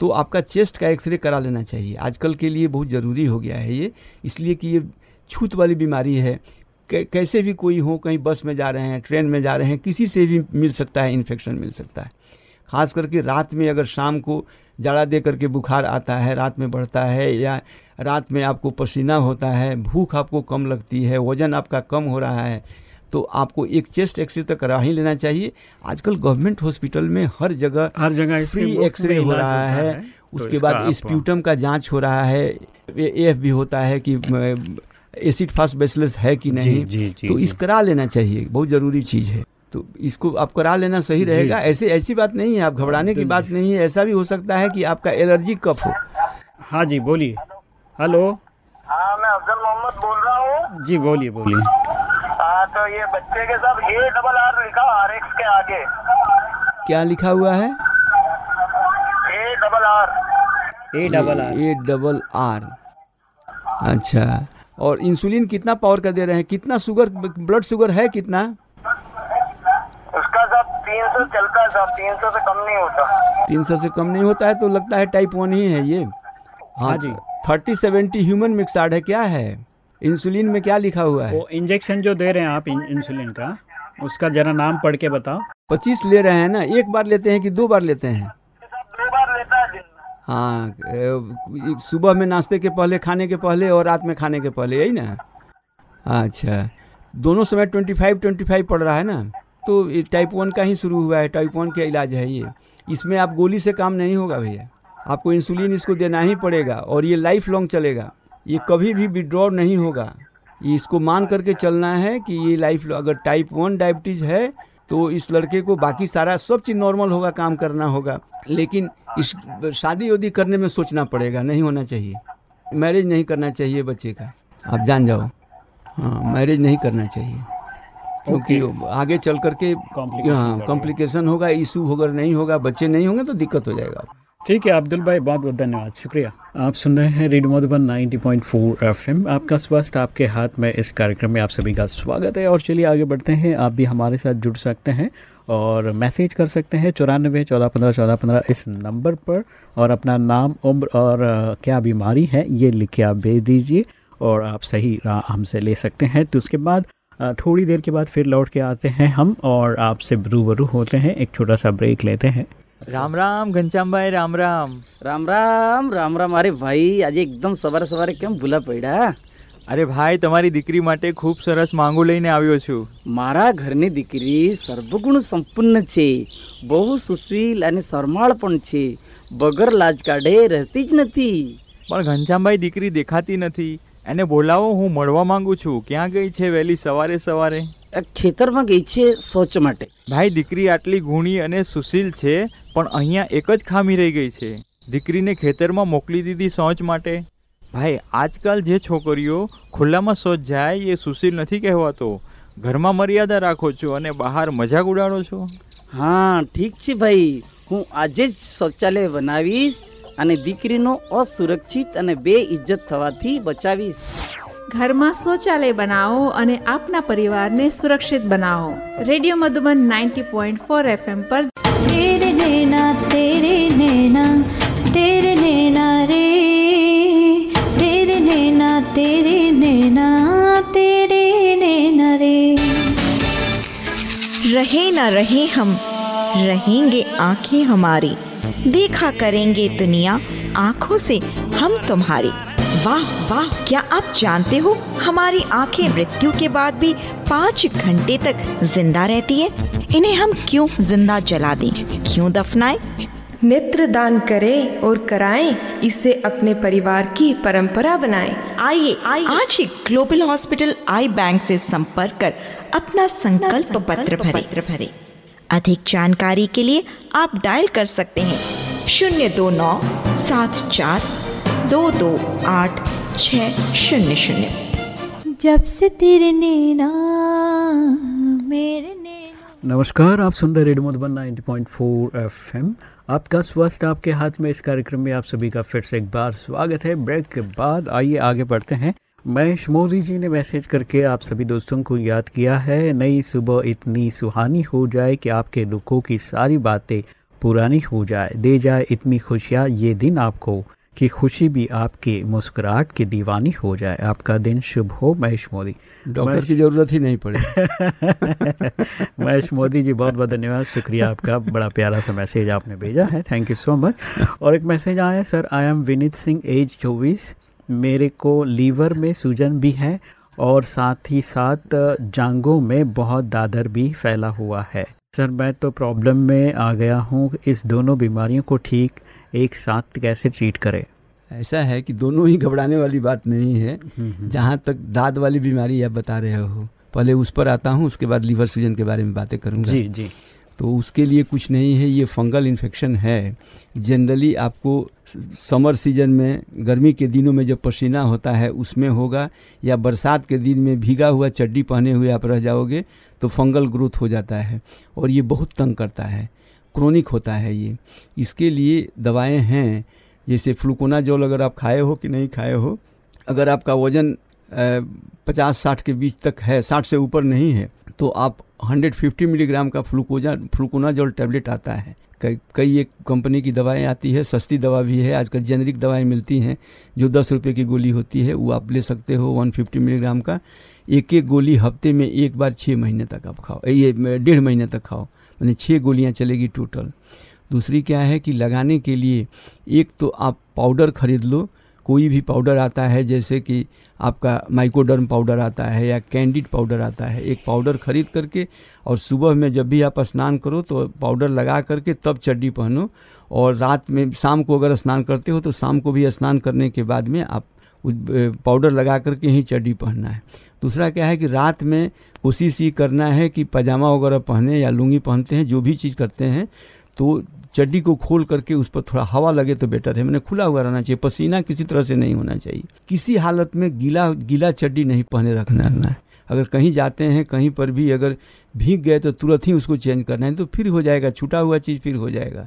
तो आपका चेस्ट का एक्सरे करा लेना चाहिए। आजकल के लिए बहुत ज़रूरी हो गया है ये इसलिए कि ये छूत वाली बीमारी है कैसे भी कोई हो कहीं बस में जा रहे हैं ट्रेन में जा रहे हैं किसी से भी मिल सकता है इन्फेक्शन मिल सकता है। खास करके रात में अगर शाम को जाड़ा दे करके बुखार आता है रात में बढ़ता है या रात में आपको पसीना होता है भूख आपको कम लगती है वज़न आपका कम हो रहा है तो आपको एक चेस्ट एक्सरे तक करा ही लेना चाहिए। आजकल गवर्नमेंट हॉस्पिटल में हर जगह हर जगह फ्री एक्सरे हो रहा होता है। तो उसके बाद स्प्यूटम का जाँच हो रहा है। एफ़ भी होता है कि एसिड फास्ट बेसिलस है कि नहीं जी, जी, तो इस करा लेना चाहिए बहुत ज़रूरी चीज़ है। तो इसको आप करा लेना सही रहेगा ऐसे ऐसी बात नहीं है आप घबराने की बात नहीं है ऐसा भी हो सकता है कि आपका एलर्जी कफ हो। हाँ जी बोलिए। हेलो। हाँ मैं अफजल मोहम्मद बोल रहा हूँ। जी बोलिए बोलिए। हाँ तो ये बच्चे के साथ ए डबल आर लिखा आर एक्स के आगे। क्या लिखा हुआ है? A double R A double R A double R अच्छा। और इंसुलिन कितना पावर का दे रहे हैं? कितना शुगर ब्लड शुगर है कितना? उसका सब तीन सौ चलता है सब तीन सौ से कम नहीं होता। तीन सौ से कम नहीं होता है तो लगता है टाइप वन ही है ये। हाँ जी। थर्टी सेवेंटी ह्यूमन मिक्सार्ड है क्या है? इंसुलिन में क्या लिखा हुआ है? वो इंजेक्शन जो दे रहे हैं आप इंसुलिन का उसका जरा नाम पढ़ के बताओ। पच्चीस ले रहे हैं ना एक बार लेते हैं कि दो बार लेते हैं सब दो बार लेता है दिन में हाँ सुबह में नाश्ते के पहले, खाने के पहले और रात में खाने के पहले, यही ना? अच्छा दोनों समय ट्वेंटी फाइव ट्वेंटी फाइव पड़ रहा है ना? तो टाइप वन का ही शुरू हुआ है टाइप वन का इलाज है ये। इसमें आप गोली से काम नहीं होगा भैया। आपको इंसुलिन इसको देना ही पड़ेगा और ये लाइफ लॉन्ग चलेगा। ये कभी भी विड्रॉ नहीं होगा। इसको मान करके चलना है कि ये लाइफ अगर टाइप वन डायबिटीज़ है तो इस लड़के को बाकी सारा सब चीज़ नॉर्मल होगा, काम करना होगा। लेकिन इस शादी वादी करने में सोचना पड़ेगा नहीं होना चाहिए। मैरिज नहीं करना चाहिए बच्चे का। आप जान जाओ। हाँ मैरिज नहीं करना चाहिए। क्योंकि okay. आगे चल करके हाँ कॉम्प्लिकेशन होगा इशू अगर नहीं होगा बच्चे नहीं होंगे तो दिक्कत हो जाएगा। ठीक है अब्दुल भाई बहुत बहुत धन्यवाद। शुक्रिया। आप सुन रहे हैं रेडियो मधुबन 90.4 एफएम। आपका स्वास्थ्य आपके हाथ में इस कार्यक्रम में आप सभी का स्वागत है। और चलिए आगे बढ़ते हैं। आप भी हमारे साथ जुड़ सकते हैं। और मैसेज कर सकते हैं चौरानबे चौदह पंद्रह चौदह पंद्रह इस नंबर पर और अपना नाम उम्र और क्या बीमारी है ये लिख के आप भेज दीजिए और आप सही राह हमसे ले सकते हैं। तो उसके बाद थोड़ी देर के बाद फिर लौट के आते हैं हम और आपसे रूबरू होते हैं एक छोटा सा ब्रेक लेते हैं। राम राम घनश्याम भाई राम राम। राम राम राम राम। अरे भाई आज एकदम सवार सवार क्यों बुला पड़ा। અરે ભાઈ તમારી દીકરી માટે ખૂબ સરસ માંગુ લઈને આવ્યો છું. મારા ઘરની દીકરી સર્વગુણ સંપન્ન છે બહુ સુશીલ અને શરમાળ પણ છે વગર લાજ કાઢે રહેતી જ નથી. પણ ઘનશ્યામભાઈ દીકરી દેખાતી નથી. એને બોલાવો હું મળવા માંગુ છું. ક્યાં ગઈ છે વહેલી સવારે સવારે? એક ખેતરમાં ગઈ છે શૌચ માટે. ભાઈ દીકરી આટલી ગુણી અને સુશીલ છે પણ અહીંયા એક જ ખામી રહી ગઈ છે. દીકરીને ખેતરમાં મોકલી દીધી શૌચ માટે. ભાઈ આજકાલ જે છોકરીઓ ખુલ્લામાં શૌચ જાય એ સુશીલ નથી કહેવાતો. ઘરમાં મર્યાદા રાખો છો અને બહાર મજાક ઉડાડો છો? હા ઠીક છે ભાઈ. હું આજે જ શૌચાલય બનાવીશ અને દીકરીનો અસુરક્ષિત અને બે ઇજ્જત થવાથી બચાવીશ. ઘરમાં શૌચાલય બનાવો અને આપના પરિવારને સુરક્ષિત બનાવો. Radio Madhuban ninety point four FM પર તેરે તેરે न रहे हम, रहेंगे आँखें हमारी। देखा करेंगे दुनिया, आँखों से हम तुम्हारी। वाह वाह, क्या आप जानते हो, हमारी आँखें मृत्यु के बाद भी पाँच घंटे तक ज़िंदा रहती है? इन्हें हम क्यों ज़िंदा जला दें? क्यों दफनाएँ? नेत्र दान करें और कराएँ इसे अपने परिवार की परंपरा बनाएँ। आइए आइए। आज ही ग्लोबल हॉस्पिटल आई बैंक से संपर्क कर अपना संकल्प पत्र भरे। भरे। अधिक जानकारी के लिए आप डायल कर सकते हैं। शून्य दो नौ सात चार दो दो आठ छ शून्य शून्य। जब से तेरे नैना मेरे नमस्कार, आप सुन रहे रेडियो मधुबन 90.4 एफएम। आपका स्वास्थ्य आपके हाथ में इस कार्यक्रम में आप सभी का फिर से एक बार स्वागत है। ब्रेक के बाद आइए आगे बढ़ते हैं। महेश मोदी जी ने मैसेज करके आप सभी दोस्तों को याद किया है, नई सुबह इतनी सुहानी हो जाए कि आपके दुखों की सारी बातें पुरानी हो जाए, दे जाए इतनी खुशियाँ, ये दिन आपको कि खुशी भी आपकी मुस्कुराहट की दीवानी हो जाए। आपका दिन शुभ हो महेश मोदी। डॉक्टर की ज़रूरत ही नहीं पड़े। [laughs] महेश मोदी जी बहुत बहुत धन्यवाद। शुक्रिया आपका। बड़ा प्यारा सा मैसेज आपने भेजा है। थैंक यू सो मच और एक मैसेज आया sir I am Vineet Singh age चौबीस। मेरे को लीवर में सूजन भी है और साथ ही साथ जांगों में बहुत दादर भी फैला हुआ है। सर मैं तो प्रॉब्लम में आ गया हूँ। इस दोनों बीमारियों को ठीक एक साथ कैसे ट्रीट करें? ऐसा है कि दोनों ही घबराने वाली बात नहीं है। जहाँ तक दाद वाली बीमारी आप बता रहे हो पहले उस पर आता हूँ उसके बाद लीवर सूजन के बारे में बातें करूँगा। जी जी। तो उसके लिए कुछ नहीं है ये फंगल इन्फेक्शन है। जनरली आपको समर सीज़न में गर्मी के दिनों में जब पसीना होता है उसमें होगा या बरसात के दिन में भीगा हुआ चड्डी पहने हुए आप रह जाओगे तो फंगल ग्रोथ हो जाता है। और ये बहुत तंग करता है। क्रोनिक होता है ये। इसके लिए दवाएँ हैं, जैसे फ्लूकोनाजोल अगर आप खाए हो कि नहीं खाए हो, अगर आपका वज़न पचास साठ के बीच तक है, साठ से ऊपर नहीं है तो आप 150 मिलीग्राम का फ्लूकोजा, फ्लूकोनाजोल टैबलेट आता है। कई कई एक कंपनी की दवाएँ आती है, सस्ती दवा भी है, आजकल जेनरिक दवाएँ मिलती हैं, जो दस रुपये की गोली होती है, वो आप ले सकते हो 150 मिलीग्राम का। एक एक गोली हफ़्ते में एक बार छः महीने तक आप खाओ, ये, डेढ़ महीने तक खाओ। मैंने छः गोलियाँ चलेगी टोटल। दूसरी क्या है कि लगाने के लिए एक तो आप पाउडर खरीद लो, कोई भी पाउडर आता है, जैसे कि आपका माइकोडर्म पाउडर आता है या कैंडिड पाउडर आता है, एक पाउडर खरीद करके और सुबह में जब भी आप स्नान करो तो पाउडर लगा करके तब चड्डी पहनो और रात में, शाम को अगर स्नान करते हो तो शाम को भी स्नान करने के बाद में आप पाउडर लगा करके ही चड्डी पहनना है। दूसरा क्या है कि रात में कोशिश ये करना है कि पजामा वगैरह पहने या लुंगी पहनते हैं, जो भी चीज़ करते हैं तो चड्डी को खोल करके उस पर थोड़ा हवा लगे तो बेटर है। मैंने खुला हुआ रहना चाहिए, पसीना किसी तरह से नहीं होना चाहिए। किसी हालत में गीला गीला चड्डी नहीं पहने रखना है। अगर कहीं जाते हैं, कहीं पर भी अगर भीग गए तो तुरंत ही उसको चेंज करना है तो फिर हो जाएगा, छूटा हुआ चीज़ फिर हो जाएगा।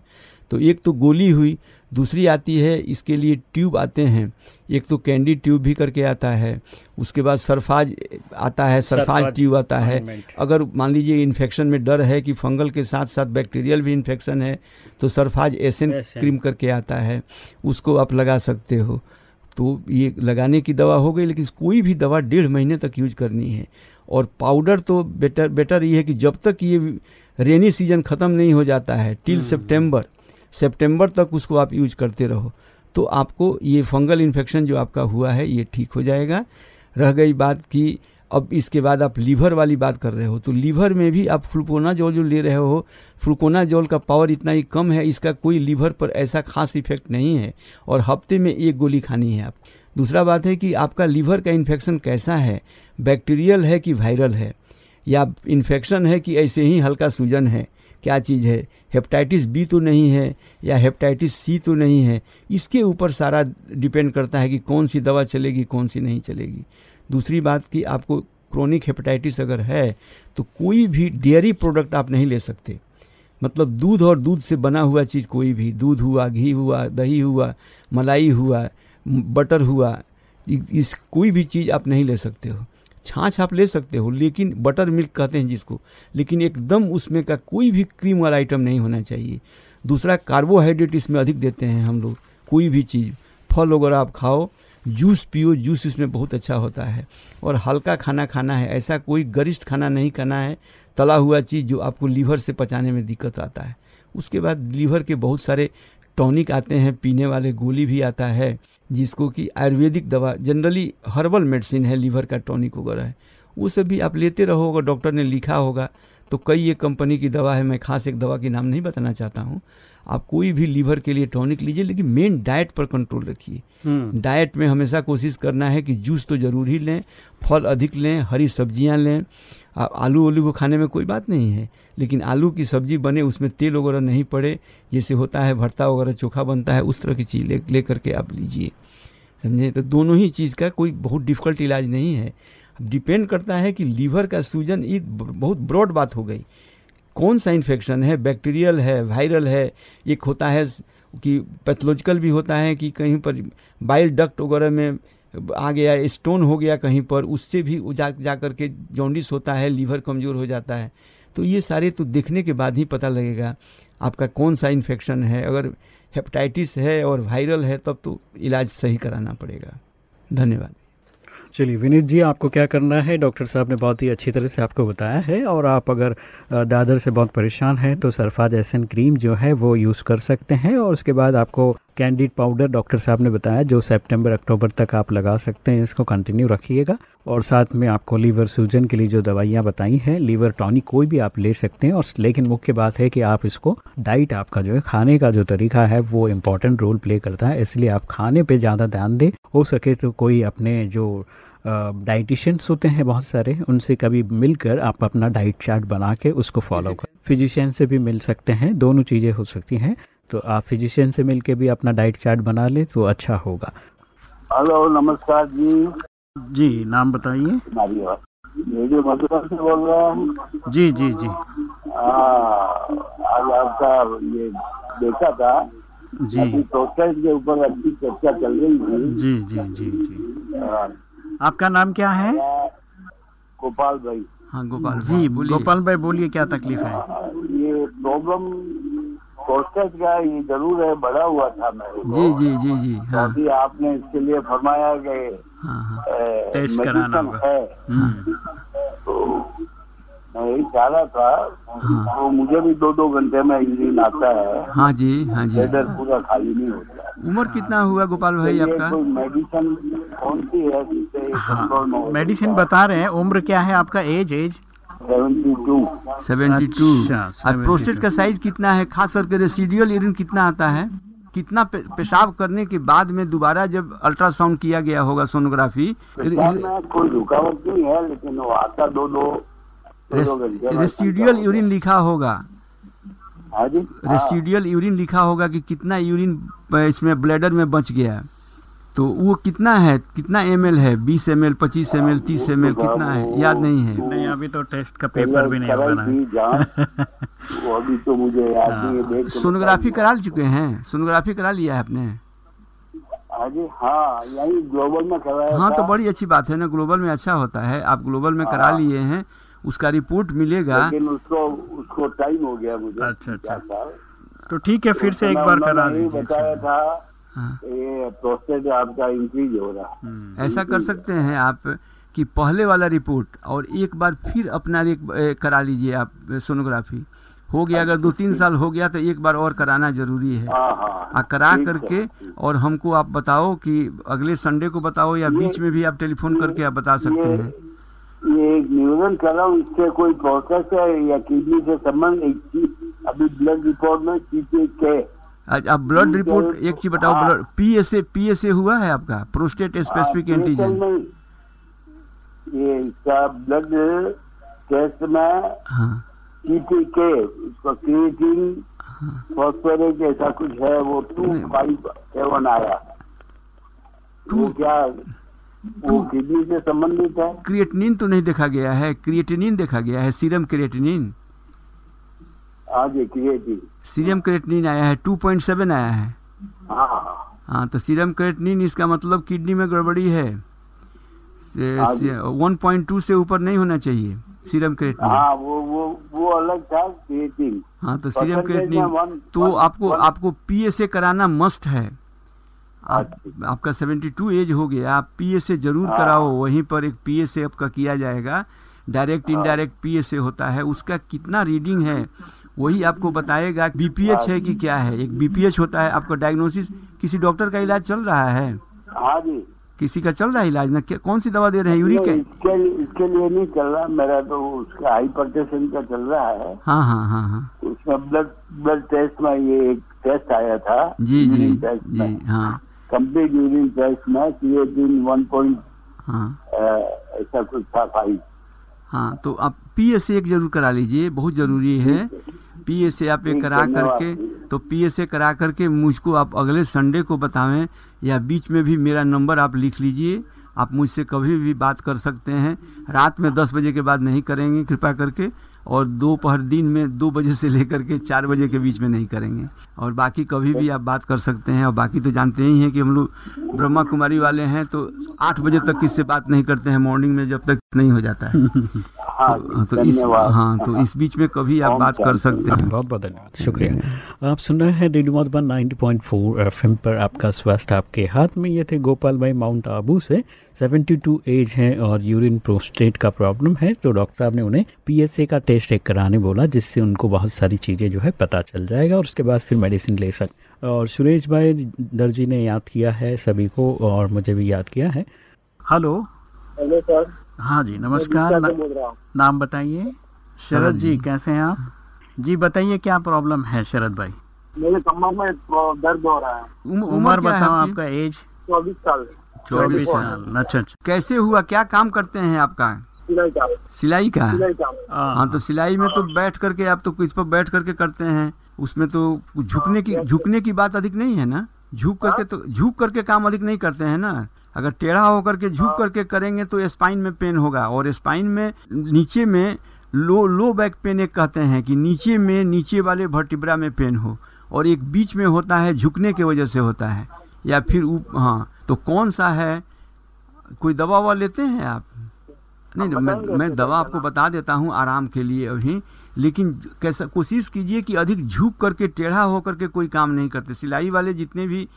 तो एक तो गोली हुई दूसरी आती है इसके लिए ट्यूब आते हैं। एक तो कैंडी ट्यूब भी करके आता है उसके बाद सरफाज आता है सरफाज ट्यूब आता है। अगर मान लीजिए इन्फेक्शन में डर है कि फंगल के साथ साथ बैक्टीरियल भी इन्फेक्शन है तो सरफाज एसन क्रीम करके आता है उसको आप लगा सकते हो। तो ये लगाने की दवा हो गई लेकिन कोई भी दवा डेढ़ महीने तक यूज़ करनी है। और पाउडर तो बेटर बेटर ये है कि जब तक ये रेनी सीज़न ख़त्म नहीं हो जाता है टिल सितंबर सितंबर तक उसको आप यूज़ करते रहो। तो आपको ये फंगल इन्फेक्शन जो आपका हुआ है, ये ठीक हो जाएगा। रह गई बात कि अब इसके बाद आप लीवर वाली बात कर रहे हो तो लीवर में भी आप फ्लूकोनाजोल जो ले रहे हो, फ्लूकोनाजोल का पावर इतना ही कम है, इसका कोई लीवर पर ऐसा खास इफ़ेक्ट नहीं है और हफ़्ते में एक गोली खानी है आप। दूसरा बात है कि आपका लीवर का इन्फेक्शन कैसा है? बैक्टीरियल है कि वायरल है? या इन्फेक्शन है कि ऐसे ही हल्का सूजन है? क्या चीज़ है? हेपेटाइटिस बी तो नहीं है या हेपेटाइटिस सी तो नहीं है। इसके ऊपर सारा डिपेंड करता है कि कौन सी दवा चलेगी, कौन सी नहीं चलेगी। दूसरी बात कि आपको क्रोनिक हेपेटाइटिस अगर है तो कोई भी डेयरी प्रोडक्ट आप नहीं ले सकते। मतलब दूध और दूध से बना हुआ चीज़ कोई भी, दूध हुआ, घी हुआ, दही हुआ, मलाई हुआ बटर हुआ, इस कोई भी चीज़ आप नहीं ले सकते हो। छाछ आप ले सकते हो, लेकिन बटर मिल्क कहते हैं जिसको। लेकिन एकदम उसमें का कोई भी क्रीम वाला आइटम नहीं होना चाहिए। दूसरा कार्बोहाइड्रेट इसमें अधिक देते हैं हम लोग, कोई भी चीज़। फल वगैरह आप खाओ जूस पियो जूस इसमें बहुत अच्छा होता है। और हल्का खाना खाना है, ऐसा कोई गरिष्ठ खाना नहीं खाना है, तला हुआ चीज़ जो आपको लीवर से पचाने में दिक्कत आता है। उसके बाद लीवर के बहुत सारे टॉनिक आते हैं पीने वाले गोली भी आता है जिसको कि आयुर्वेदिक दवा जनरली हर्बल मेडिसिन है लीवर का टॉनिक वगैरह है वो सब भी आप लेते रहो अगर डॉक्टर ने लिखा होगा तो कई एक कंपनी की दवा है मैं खास एक दवा के नाम नहीं बताना चाहता हूँ आप कोई भी लीवर के लिए टॉनिक लीजिए लेकिन मेन डाइट पर कंट्रोल रखिए। डाइट में हमेशा कोशिश करना है कि जूस तो ज़रूर ही लें फल अधिक लें हरी सब्ज़ियाँ लें आलू वालू को खाने में कोई बात नहीं है। लेकिन आलू की सब्ज़ी बने उसमें तेल वगैरह नहीं पड़े जैसे होता है भरता वगैरह चोखा बनता है उस तरह की चीज़ ले, ले करके आप लीजिए। समझे? तो दोनों ही चीज़ का कोई बहुत डिफ़िकल्ट इलाज नहीं है। अब डिपेंड करता है कि लीवर का सूजन ये बहुत ब्रॉड बात हो गई। कौन सा इन्फेक्शन है? बैक्टीरियल है वायरल है? एक होता है कि पैथोलॉजिकल भी होता है कि कहीं पर बाइल डक्ट वगैरह में आ गया स्टोन हो गया कहीं पर, उससे भी जा जा कर के जॉन्डिस होता है लीवर कमज़ोर हो जाता है। तो ये सारे तो देखने के बाद ही पता लगेगा आपका कौन सा इन्फेक्शन है। अगर हेपेटाइटिस है और वायरल है, तब तो इलाज सही कराना पड़ेगा। धन्यवाद। चलिए, विनीत जी, आपको क्या करना है? डॉक्टर साहब ने बहुत ही अच्छी तरह से आपको बताया है और आप अगर दादर से बहुत परेशान हैं तो सरफाज एसन क्रीम जो है, वो यूज़ कर सकते हैं और उसके बाद आपको कैंडिड पाउडर डॉक्टर साहब ने बताया जो सितंबर अक्टूबर तक आप लगा सकते हैं इसको कंटिन्यू रखिएगा। और साथ में आपको लीवर सूजन के लिए जो दवाइयाँ बताई हैं लीवर टॉनिक कोई भी आप ले सकते हैं। और लेकिन मुख्य बात है कि आप इसको डाइट आपका जो है खाने का जो तरीका है वो इम्पोर्टेंट रोल प्ले करता है। इसलिए आप खाने पर ज़्यादा ध्यान दें। हो सके तो कोई अपने जो डाइटिशियंस होते हैं बहुत सारे उनसे कभी मिलकर आप अपना डाइट चार्ट बना के उसको फॉलो कर फिजिशियन से भी मिल सकते हैं। दोनों चीज़ें हो सकती हैं। तो आप फिजिशियन से मिल के भी अपना डाइट चार्ट बना ले तो अच्छा होगा। हेलो नमस्कार जी। जी नाम बताइए। से बोल रहे हैं जी जी जी। आज आपका ये देखा था। जी। प्रोसेस के ऊपर अच्छी चर्चा चल रही थी। जी जी जी जी। आपका नाम क्या है? गोपाल भाई। हाँ गोपाल। जी बोलिए। गोपाल भाई बोलिए क्या तकलीफ़ है? ये प्रॉब्लम प्रोस्टेट का ये ज़रूर है बड़ा हुआ था मेरे को जी जी जी जी तो अभी आपने इसके लिए फरमाया कि हाँ, हाँ। टेस्ट कराना है। तो मैं यही चाह रहा था हाँ। तो मुझे भी दो दो घंटे में यूरिन आता है। हाँ जी हाँ जी। वेदर पूरा खाली नहीं होता उम्र कितना हुआ गोपाल भाई आपका? मेडिसिन कौन सी है जिससे कंट्रोल मेडिसिन बता रहे हैं उम्र क्या है आपका एज एज? सेवेंटी टू अच्छा, और प्रोस्टेट का साइज़ कितना है? खास करके रेसिडियल यूरिन कितना आता है? कितना पे, पेशाब करने के बाद में दोबारा जब अल्ट्रासाउंड किया गया होगा सोनोग्राफी कोई रुकावट नहीं है लेकिन वो आता दो दो रेसिडियल यूरिन लिखा होगा। हाँ रेसिडियल यूरिन लिखा होगा कि कितना यूरिन इसमें ब्लैडर में बच गया। तो वो कितना है? कितना एमएल है? बीस एम एल पच्चीस एम एल तीस एम एल कितना है? याद नहीं है। नहीं अभी तो टेस्ट का पेपर भी नहीं होगा अभी तो मुझे याद नहीं है सोनोग्राफी करा चुके हैं? सोनोग्राफी करा लिया है आपने? हाँ हाँ यही ग्लोबल में कराया हाँ तो बड़ी अच्छी बात है ना ग्लोबल में अच्छा होता है। आप ग्लोबल में करा लिए हैं उसका रिपोर्ट मिलेगा। लेकिन उसको उसको टाइम हो गया मुझे अच्छा, अच्छा। तो ठीक है फिर से एक तो बार करा लीजिए बताया था हाँ। ये प्रोस्टेट आपका इंक्रीज हो रहा है। ऐसा कर सकते हैं आप कि पहले वाला रिपोर्ट और एक बार फिर अपना एक करा लीजिए आप सोनोग्राफी हो गया अगर दो तीन साल हो गया तो एक बार और कराना ज़रूरी है। हाँ हाँ। आ करा करके और हमको आप बताओ कि अगले संडे को बताओ या बीच में भी आप टेलीफोन करके आप बता सकते हैं। ये एक निवेदन कर रहा हूँ इससे कोई प्रोसेस है या किडनी से संबंध? अभी ब्लड रिपोर्ट में के आप ब्लड रिपोर्ट एक चीज़ बताओ हाँ। Blood P S A P S A हुआ है आपका? प्रोस्टेट स्पेसिफिक हाँ, एंटीजन ये इसका ब्लड टेस्ट में हाँ। के इसको क्रिएटिन फॉस्फोरेट ऐसा कुछ है वो टू फाइव सेवन आया। वो क्या वो किडनी से संबंधित है। क्रिएटिनिन तो नहीं देखा गया है क्रिएटिनिन देखा गया है सीरम क्रिएटिनिन हाँ जी क्रिएटिन सीरम क्रिएटिनिन आया है 2.7 आया है। हाँ। हाँ हाँ तो सीरम क्रिएटिनिन इसका मतलब किडनी में गड़बड़ी है। हाँ। वन पॉइंट टू से ऊपर नहीं होना चाहिए सीरम क्रिएटिनिन हाँ वो वो वो अलग था क्रिएटिन हाँ तो सीरम one- तो आपको आपको पीएसए कराना मस्ट है। आप आपका सेवेंटी टू एज हो गया आप पी से ज़रूर हाँ। कराओ वहीं पर एक पी से आपका किया जाएगा। डायरेक्ट इनडायरेक्ट पी से होता है। उसका कितना रीडिंग है वही आपको बताएगा बीपीएच है कि क्या है। एक बीपीएच होता है आपका डायग्नोसिस किसी डॉक्टर का इलाज चल रहा है। हाँ जी। किसी का चल रहा है इलाज? ना कौन सी दवा दे रहे हैं? यूरिक है? इसके लिए इसके लिए नहीं चल रहा। मेरा तो उसका हाइपरटेंशन का चल रहा है। हाँ हाँ हाँ हाँ। उसमें ब्लड ब्लड टेस्ट में ये एक टेस्ट आया था। जी जी जी हाँ। कंप्लीट यूरिन टेस्ट में क्रिएटिन वन पॉइंट हाँ। ऐसा कुछ था फाइव हाँ तो आप पी एस एक ज़रूर करा लीजिए बहुत ज़रूरी है। पी एस आप एक करा करके तो पी एस करा करके मुझको आप अगले संडे को बतावें या बीच में भी मेरा नंबर आप लिख लीजिए। आप मुझसे कभी भी बात कर सकते हैं। रात में दस बजे के बाद नहीं करेंगे कृपा करके और दोपहर दिन में दो बजे से लेकर के चार बजे के बीच में नहीं करेंगे। और बाकी कभी भी आप बात कर सकते हैं और बाकी तो जानते ही हैं कि हम लोग ब्रह्मा कुमारी वाले हैं तो आठ बजे तक किससे बात नहीं करते हैं मॉर्निंग में जब तक नहीं हो जाता है। [laughs] हाँ तो, तो इस हाँ तो इस बीच में कभी आप बात कर सकते हैं। बहुत बहुत धन्यवाद। शुक्रिया। आप सुन रहे हैं रेडियो मधुबन 90.4 एफएम पर आपका स्वास्थ्य आपके हाथ में। ये थे गोपाल भाई माउंट आबू से। 72 एज है और यूरिन प्रोस्टेट का प्रॉब्लम है तो डॉक्टर साहब ने उन्हें पीएसए का टेस्ट एक कराने बोला जिससे उनको बहुत सारी चीज़ें जो है पता चल जाएगा और उसके बाद फिर मेडिसिन ले सक। और सुरेश भाई दर्जी ने याद किया है सभी को और मुझे भी याद किया है। हेलो। Hello sir. हाँ जी नमस्कार। बोल नाम बताइए। शरद जी कैसे हैं आप? जी बताइए क्या प्रॉब्लम है शरद भाई? मेरे कमर में दर्द हो रहा है। उम्र बताओ आपका? एज? चौबीस साल। चौबीस साल। अच्छा अच्छा। कैसे हुआ? क्या काम करते हैं आपका? सिलाई का। सिलाई का? सिलाई का। हाँ तो सिलाई में तो बैठ करके आप तो इस पर बैठ करके करते हैं। उसमें तो झुकने की झुकने की बात अधिक नहीं है ना? झुक करके तो झुक करके काम अधिक नहीं करते हैं ना? अगर टेढ़ा होकर के झुक करके करेंगे तो स्पाइन में पेन होगा। और स्पाइन में नीचे में लो लो बैक पेन एक कहते हैं कि नीचे में नीचे वाले वर्टिब्रा में पेन हो। और एक बीच में होता है झुकने की वजह से होता है। या फिर ऊप हाँ तो कौन सा है? कोई दवा ववा लेते हैं आप? नहीं नहीं, मैं मैं दवा आपको बता देता हूँ आराम के लिए अभी। लेकिन कैसा कोशिश कीजिए कि अधिक झुक करके टेढ़ा होकर के कोई काम नहीं करते। सिलाई वाले जितने भी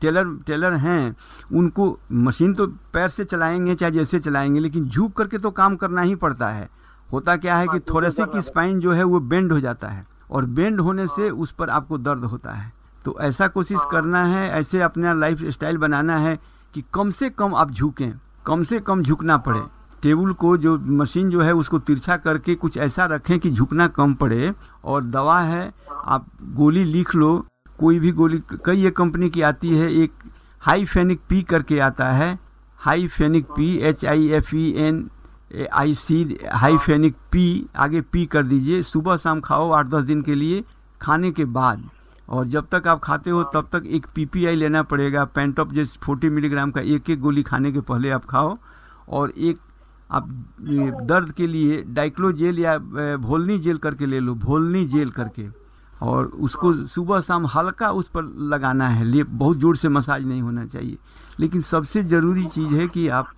टेलर टेलर हैं उनको मशीन तो पैर से चलाएँगे चाहे जैसे चलाएँगे लेकिन झुक करके तो काम करना ही पड़ता है। होता क्या है कि थोड़े थोरेसिक स्पाइन जो है वो बेंड हो जाता है और बेंड होने से उस पर आपको दर्द होता है। तो ऐसा कोशिश करना है ऐसे अपना लाइफ स्टाइल बनाना है कि कम से कम आप झुकें कम से कम झुकना पड़े। टेबल को जो मशीन जो है उसको तिरछा करके कुछ ऐसा रखें कि झुकना कम पड़े और दवा है। आप गोली लिख लो कोई भी गोली, कई एक कंपनी की आती है, एक हाई फेनिक पी करके आता है hifenic P H I F E N I C hifenic P आगे पी कर दीजिए, सुबह शाम खाओ आठ दस दिन के लिए, खाने के बाद। और जब तक आप खाते हो, तब तक एक पीपीआई लेना पड़ेगा पेंटॉप जैसे फोर्टी मिलीग्राम का एक एक गोली खाने के पहले आप खाओ। और एक आप दर्द के लिए डाइक्लो जेल या भोलनी जेल करके ले लो, भोलनी जेल करके। और उसको सुबह शाम हल्का उस पर लगाना है ले बहुत ज़ोर से मसाज नहीं होना चाहिए। लेकिन सबसे ज़रूरी चीज़ है कि आप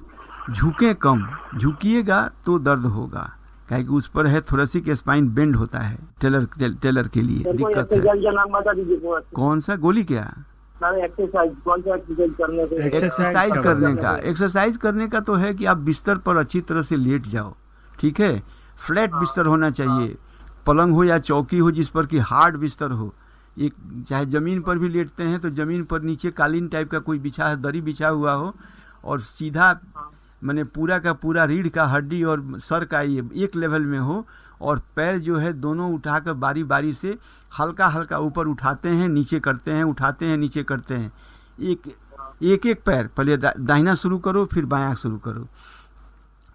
झुकें कम झुकिएगा तो दर्द होगा। क्या कि उस पर है थोरेसिक स्पाइन बेंड होता है टेलर टेल, टेलर के लिए दिक्कत है। कौन सा? गोली क्या? एक्सरसाइज कौन सा एक्सरसाइज करने से? एक्सरसाइज करने का एक्सरसाइज करने का तो है कि आप बिस्तर पर अच्छी तरह से लेट जाओ ठीक है? फ्लैट बिस्तर होना चाहिए। पलंग हो या चौकी हो जिस पर कि हार्ड बिस्तर हो, एक चाहे ज़मीन पर भी लेटते हैं तो ज़मीन पर नीचे कालीन टाइप का कोई बिछा है दरी बिछा हुआ हो और सीधा मैंने पूरा का पूरा रीढ़ का हड्डी और सर का ये एक लेवल में हो और पैर जो है दोनों उठाकर बारी बारी से हल्का हल्का ऊपर उठाते हैं, नीचे करते हैं, उठाते हैं, नीचे करते हैं। एक एक एक पैर, पहले दाहिना शुरू करो, फिर बायां शुरू करो।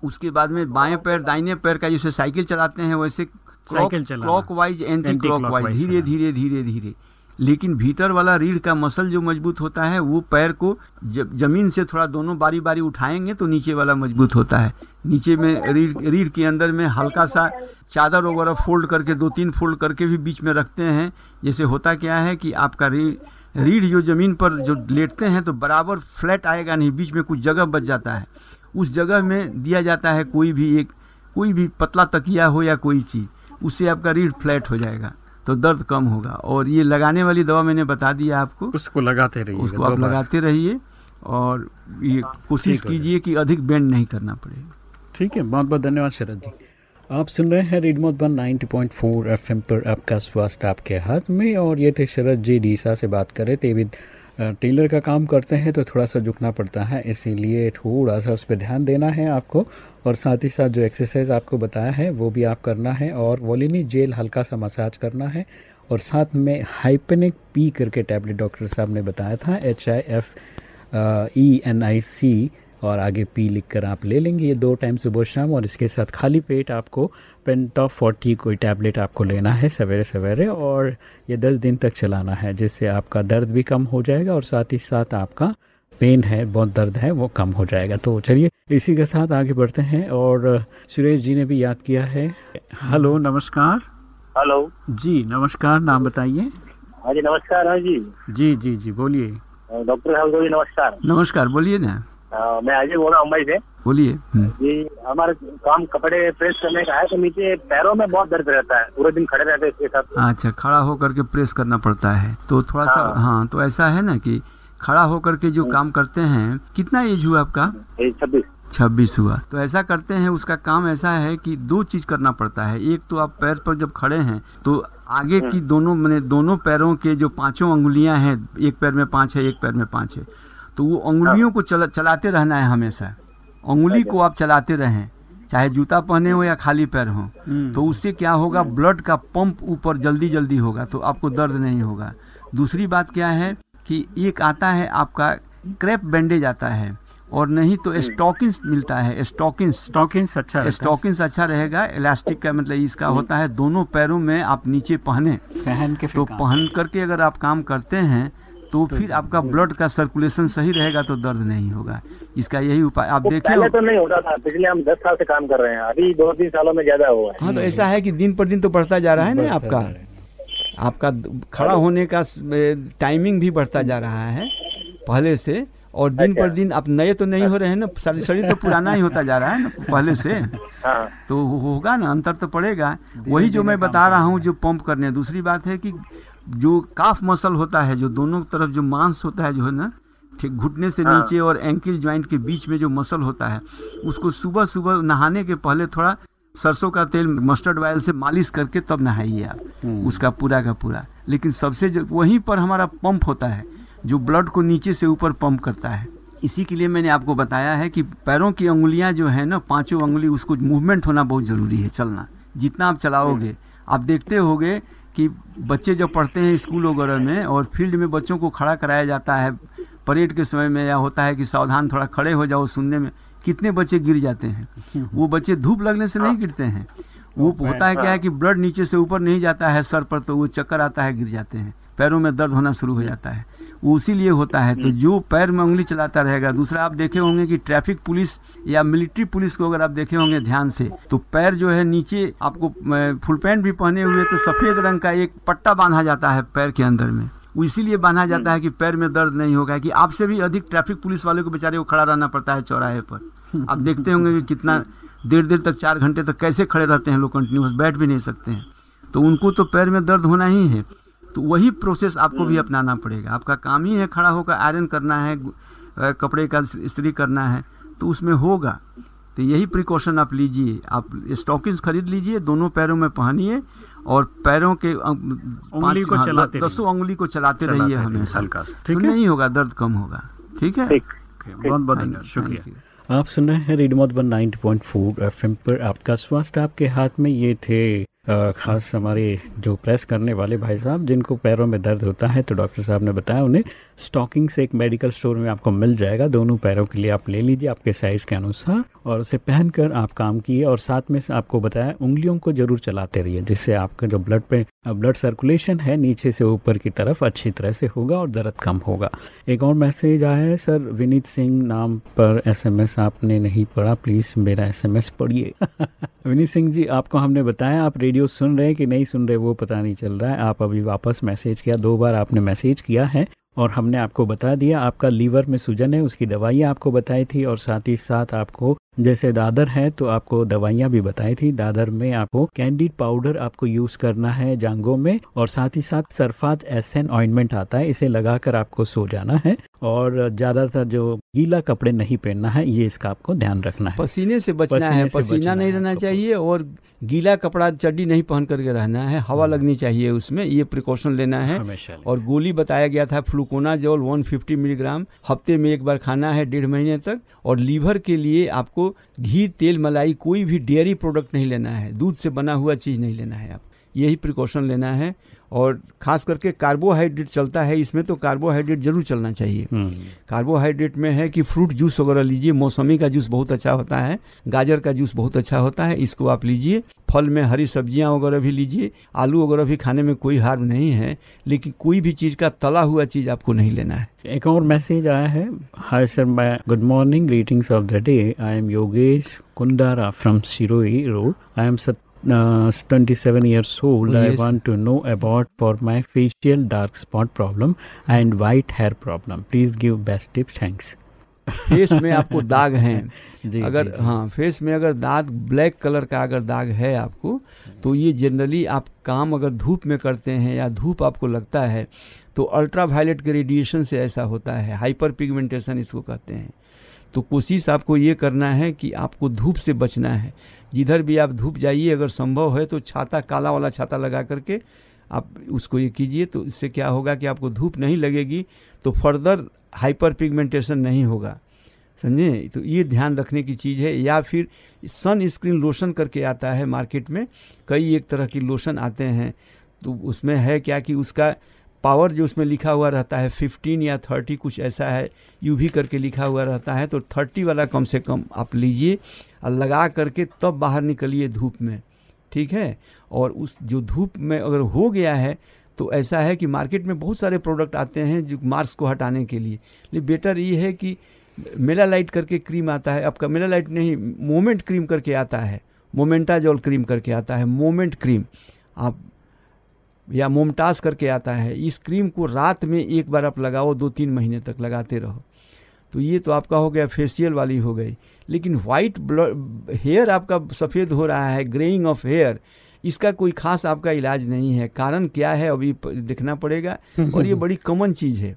उसके बाद में बाएँ पैर दाहिने पैर का जैसे साइकिल चलाते हैं वैसे cycle clockwise anti clock wise धीरे धीरे धीरे धीरे। लेकिन भीतर वाला रीढ़ का मसल जो मज़बूत होता है वो पैर को जब ज़मीन से थोड़ा दोनों बारी बारी उठाएँगे तो नीचे वाला मज़बूत होता है। नीचे में रीढ़ रीढ़ के अंदर में हल्का सा चादर वगैरह फोल्ड करके दो तीन फोल्ड करके भी बीच में रखते हैं। जैसे होता क्या है कि आपका रीढ़ रीढ़ जो ज़मीन पर जो लेटते हैं तो बराबर फ्लैट आएगा नहीं बीच में कुछ जगह बच जाता है। उस जगह में दिया जाता है कोई भी एक कोई भी पतला तकिया हो या कोई चीज़ उससे आपका रीढ़ फ्लैट हो जाएगा तो दर्द कम होगा। और ये लगाने वाली दवा मैंने बता दिया आपको। उसको लगाते रहिए उसको आप लगाते रहिए और ये कोशिश कीजिए कि अधिक बेंड नहीं करना पड़े। ठीक है बहुत बहुत धन्यवाद शरद जी। आप सुन रहे हैं रेड वन 90.4 एफएम पर आपका स्वास्थ्य आपके हाथ में। और ये थे शरद जी डीसा से बात कर रहे थे विद टेलर का काम करते हैं तो थोड़ा सा झुकना पड़ता है, इसीलिए थोड़ा सा उस पर ध्यान देना है आपको और साथ ही साथ जो एक्सरसाइज आपको बताया है, वो भी आप करना है और वॉलिनी जेल हल्का सा मसाज करना है और साथ में हाइपेनिक पी करके टैबलेट डॉक्टर साहब ने बताया था H I F E N I C और आगे पी लिख कर आप ले लेंगे ये दो टाइम सुबह शाम और इसके साथ खाली पेट आपको पेंटॉप फोर्टी कोई टैबलेट आपको लेना है सवेरे सवेरे और ये दस दिन तक चलाना है जिससे आपका दर्द भी कम हो जाएगा और साथ ही साथ आपका पेन है बहुत दर्द है वो कम हो जाएगा। तो चलिए इसी के साथ आगे बढ़ते हैं और सुरेश जी ने भी याद किया है। हेलो नमस्कार। हेलो। जी नमस्कार नाम बताइए। हाँ जी नमस्कार हाँ जी। जी जी जी बोलिए। डॉक्टर साहब जी नमस्कार। नमस्कार बोलिए ना। आ, मैं अजय बोल रहा हूँ मुंबई से। बोलिए। जी हमारा काम कपड़े प्रेस करने का है तो नीचे पैरों में बहुत दर्द रहता है पूरे दिन खड़े रहते हैं इसके साथ। अच्छा खड़ा होकर के प्रेस करना पड़ता है। तो थोड़ा हाँ। सा हाँ। तो ऐसा है ना कि खड़ा होकर के जो काम करते हैं कितना एज हुआ आपका? छब्बीस। छब्बीस हुआ। तो ऐसा करते हैं उसका काम ऐसा है कि दो चीज़ करना पड़ता है। एक तो आप पैर पर जब खड़े हैं तो आगे की दोनों मैंने दोनों पैरों के जो पाँचों अंगुलियाँ हैं एक पैर में पाँच है एक पैर में पाँच है तो वो अंगुलियों को चला, चलाते रहना है हमेशा। अंगुली को आप चलाते रहें चाहे जूता पहने हो या खाली पैर हो। तो उससे क्या होगा ब्लड का पंप ऊपर जल्दी जल्दी होगा तो आपको दर्द नहीं होगा। दूसरी बात क्या है कि एक आता है आपका क्रैप बैंडेज आता है और नहीं तो स्टॉकिंग्स मिलता है स्टॉकिंग्स। स्टॉकिंग्स अच्छा स्टॉकिंग्स अच्छा रहेगा इलास्टिक का मतलब इसका होता है दोनों पैरों में आप नीचे पहने। पहन के तो पहन करके अगर आप काम करते हैं तो फिर आपका ब्लड का सर्कुलेशन सही रहेगा तो दर्द नहीं होगा। इसका यही उपाय। आप देखें पहले तो नहीं होता था। पिछले हम दस साल से काम कर रहे हैं। अभी दो तीन सालों में ज़्यादा हुआ है। हाँ तो ऐसा है कि दिन पर दिन तो बढ़ता जा रहा है ना आपका। आपका खड़ा होने का टाइमिंग भी बढ़ता जा रहा है पहले से। और दिन पर दिन आप नए तो नहीं हो रहे हैं ना शरीर तो पुराना ही होता जा रहा है ना पहले से। तो होगा ना अंतर तो पड़ेगा। वही जो मैं बता रहा हूँ जो पंप करने दूसरी बात है कि जो काफ मसल होता है जो दोनों तरफ़ जो मांस होता है जो है ना ठीक घुटने से हाँ। नीचे और एंकिल ज्वाइंट के बीच में जो मसल होता है उसको सुबह सुबह नहाने के पहले थोड़ा सरसों का तेल मस्टर्ड ऑयल से मालिश करके तब नहाइए आप। उसका पूरा का पूरा। लेकिन सबसे वहीं पर हमारा पंप होता है जो ब्लड को नीचे से ऊपर पंप करता है। इसी के लिए मैंने आपको बताया है कि पैरों की उंगलियाँ जो है ना पाँचों उंगली उसको मूवमेंट होना बहुत ज़रूरी है चलना। जितना आप चलाओगे आप देखते होगे कि बच्चे जब पढ़ते हैं स्कूल वगैरह में और फ़ील्ड में बच्चों को खड़ा कराया जाता है परेड के समय में या होता है कि सावधान थोड़ा खड़े हो जाओ सुनने में कितने बच्चे गिर जाते हैं? वो बच्चे धूप लगने से नहीं गिरते हैं। वो होता है क्या है। कि ब्लड नीचे से ऊपर नहीं जाता है सर पर तो वो चक्कर आता है गिर जाते हैं। पैरों में दर्द होना शुरू हो जाता है। वो उसी लिए होता है। तो जो पैर में उंगली चलाता रहेगा दूसरा आप देखे होंगे कि ट्रैफ़िक पुलिस या मिलिट्री पुलिस को अगर आप देखे होंगे ध्यान से तो पैर जो है नीचे आपको फुल पैंट भी पहने हुए तो सफ़ेद रंग का एक पट्टा बांधा जाता है पैर के अंदर में। वो इसीलिए बांधा जाता है कि पैर में दर्द नहीं होगा कि आपसे भी अधिक ट्रैफ़िक पुलिस वाले को बेचारे को खड़ा रहना पड़ता है चौराहे पर। आप देखते होंगे कि कितना देर देर तक चार घंटे तक कैसे खड़े रहते हैं लोग कंटिन्यूस बैठ भी नहीं सकते हैं। तो उनको तो पैर में दर्द होना ही है। तो वही प्रोसेस आपको भी अपनाना पड़ेगा। आपका काम ही है खड़ा होकर आयरन करना है कपड़े का इस्त्री करना है तो उसमें होगा। तो यही प्रिकॉशन आप लीजिए। आप स्टॉकिंग्स खरीद लीजिए दोनों पैरों में पहनिए और पैरों के उंगली को हाँ, चलाते दसों उंगली को चलाते, चलाते रहिए हमेशा। हल्का तो नहीं होगा दर्द कम होगा। ठीक है? बहुत बहुत धन्यवाद। शुक्रिया। आप सुन रहे हैं रेडियो मधुबन 90.4 एफएम पर। आपका स्वास्थ्य आपके हाथ में ये थे ख़ास हमारे जो प्रेस करने वाले भाई साहब, जिनको पैरों में दर्द होता है तो डॉक्टर साहब ने बताया, उन्हें स्टॉकिंग से एक मेडिकल स्टोर में आपको मिल जाएगा। दोनों पैरों के लिए आप ले लीजिए, आपके साइज़ के अनुसार, और उसे पहनकर आप काम किए, और साथ में आपको बताया, उंगलियों को ज़रूर चलाते रहिए, जिससे आपका जो ब्लड पे, ब्लड सर्कुलेशन है, नीचे से ऊपर की तरफ़ अच्छी तरह से होगा और दर्द कम होगा। एक और मैसेज आया है, सर, विनीत सिंह नाम पर एसएमएस आपने नहीं पढ़ा, प्लीज़ मेरा एसएमएस पढ़िए। [laughs] विनीत सिंह जी, आपको हमने बताया, आप रेडियो सुन रहे हैं कि नहीं सुन रहे, वो पता नहीं चल रहा है। आप अभी वापस मैसेज किया, दो बार आपने मैसेज किया है। और हमने आपको बता दिया आपका लीवर में सूजन है उसकी दवाइयाँ आपको बताई थी और साथ ही साथ आपको जैसे दादर है तो आपको दवाइयाँ भी बताई थी। दादर में आपको कैंडिड पाउडर आपको यूज़ करना है जांगों में और साथ ही साथ सरफाज एसन ऑइंटमेंट आता है इसे लगाकर आपको सो जाना है और ज़्यादातर जो गीला कपड़े नहीं पहनना है ये इसका आपको ध्यान रखना है। पसीने से बचना पसीने है से पसीना बचना नहीं रहना चाहिए और गीला कपड़ा चड्डी नहीं पहन करके रहना है हवा लगनी चाहिए उसमें ये प्रिकॉशन लेना है हमेशा और गोली बताया गया था फ्लूकोनाजोल 150 मिलीग्राम हफ़्ते में एक बार खाना है डेढ़ महीने तक और लीवर के लिए आपको घी, तेल, मलाई कोई भी डेयरी प्रोडक्ट नहीं लेना है। दूध से बना हुआ चीज़ नहीं लेना है आप। यही प्रिकॉशन लेना है। और खास करके कार्बोहाइड्रेट चलता है इसमें तो कार्बोहाइड्रेट ज़रूर चलना चाहिए। कार्बोहाइड्रेट में है कि फ्रूट जूस वगैरह लीजिए मौसमी का जूस बहुत अच्छा होता है गाजर का जूस बहुत अच्छा होता है इसको आप लीजिए फल में हरी सब्ज़ियाँ वगैरह भी लीजिए आलू वगैरह भी खाने में कोई हार्म नहीं है लेकिन कोई भी चीज़ का तला हुआ चीज़ आपको नहीं लेना है। एक और मैसेज आया है हाय सर मैं good morning greetings of the day I am Yogesh Kundara from Sirohi road I am seven years old I Yes. Want to know about for my facial dark spot problem and white hair problem please give best tips thanks face में आपको [laughs] दाग हैं। जी, अगर जी, जी। हाँ face में अगर दाग ब्लैक कलर का अगर दाग है आपको तो ये जनरली आप काम अगर धूप में करते हैं या धूप आपको लगता है तो अल्ट्रा वायलेट के रेडिएशन से ऐसा होता है। हाइपर पिगमेंटेशन इसको कहते हैं। तो कोशिश आपको ये करना है कि आपको धूप से बचना है। जिधर भी आप धूप जाइए, अगर संभव है तो छाता, काला वाला छाता लगा करके आप उसको ये कीजिए। तो इससे क्या होगा कि आपको धूप नहीं लगेगी तो फर्दर हाइपर पिगमेंटेशन नहीं होगा। समझे? तो ये ध्यान रखने की चीज़ है। या फिर सन स्क्रीन लोशन करके आता है मार्केट में, कई एक तरह की लोशन आते हैं। तो उसमें है क्या कि उसका पावर जो उसमें लिखा हुआ रहता है 15 या 30 कुछ ऐसा है, यू भी करके लिखा हुआ रहता है तो 30 वाला कम से कम आप लीजिए और लगा करके तब बाहर निकलिए धूप में, ठीक है? और उस जो धूप में अगर हो गया है तो ऐसा है कि मार्केट में बहुत सारे प्रोडक्ट आते हैं जो मार्क्स को हटाने के लिए, लेकिन बेटर ये है कि मेला लाइट करके क्रीम आता है आपका मेला लाइट नहीं, मोमेंट क्रीम करके आता है, मोमेंटाजोल क्रीम करके आता है, मोमेंट क्रीम, आप या मोमटास करके आता है, इस क्रीम को रात में एक बार आप लगाओ दो तीन महीने तक लगाते रहो। तो ये तो आपका हो गया फेशियल वाली हो गई। लेकिन वाइट ब्लड हेयर आपका सफ़ेद हो रहा है ग्रेइंग ऑफ़ हेयर इसका कोई खास आपका इलाज नहीं है। कारण क्या है, अभी देखना पड़ेगा। और ये बड़ी कॉमन चीज़ है।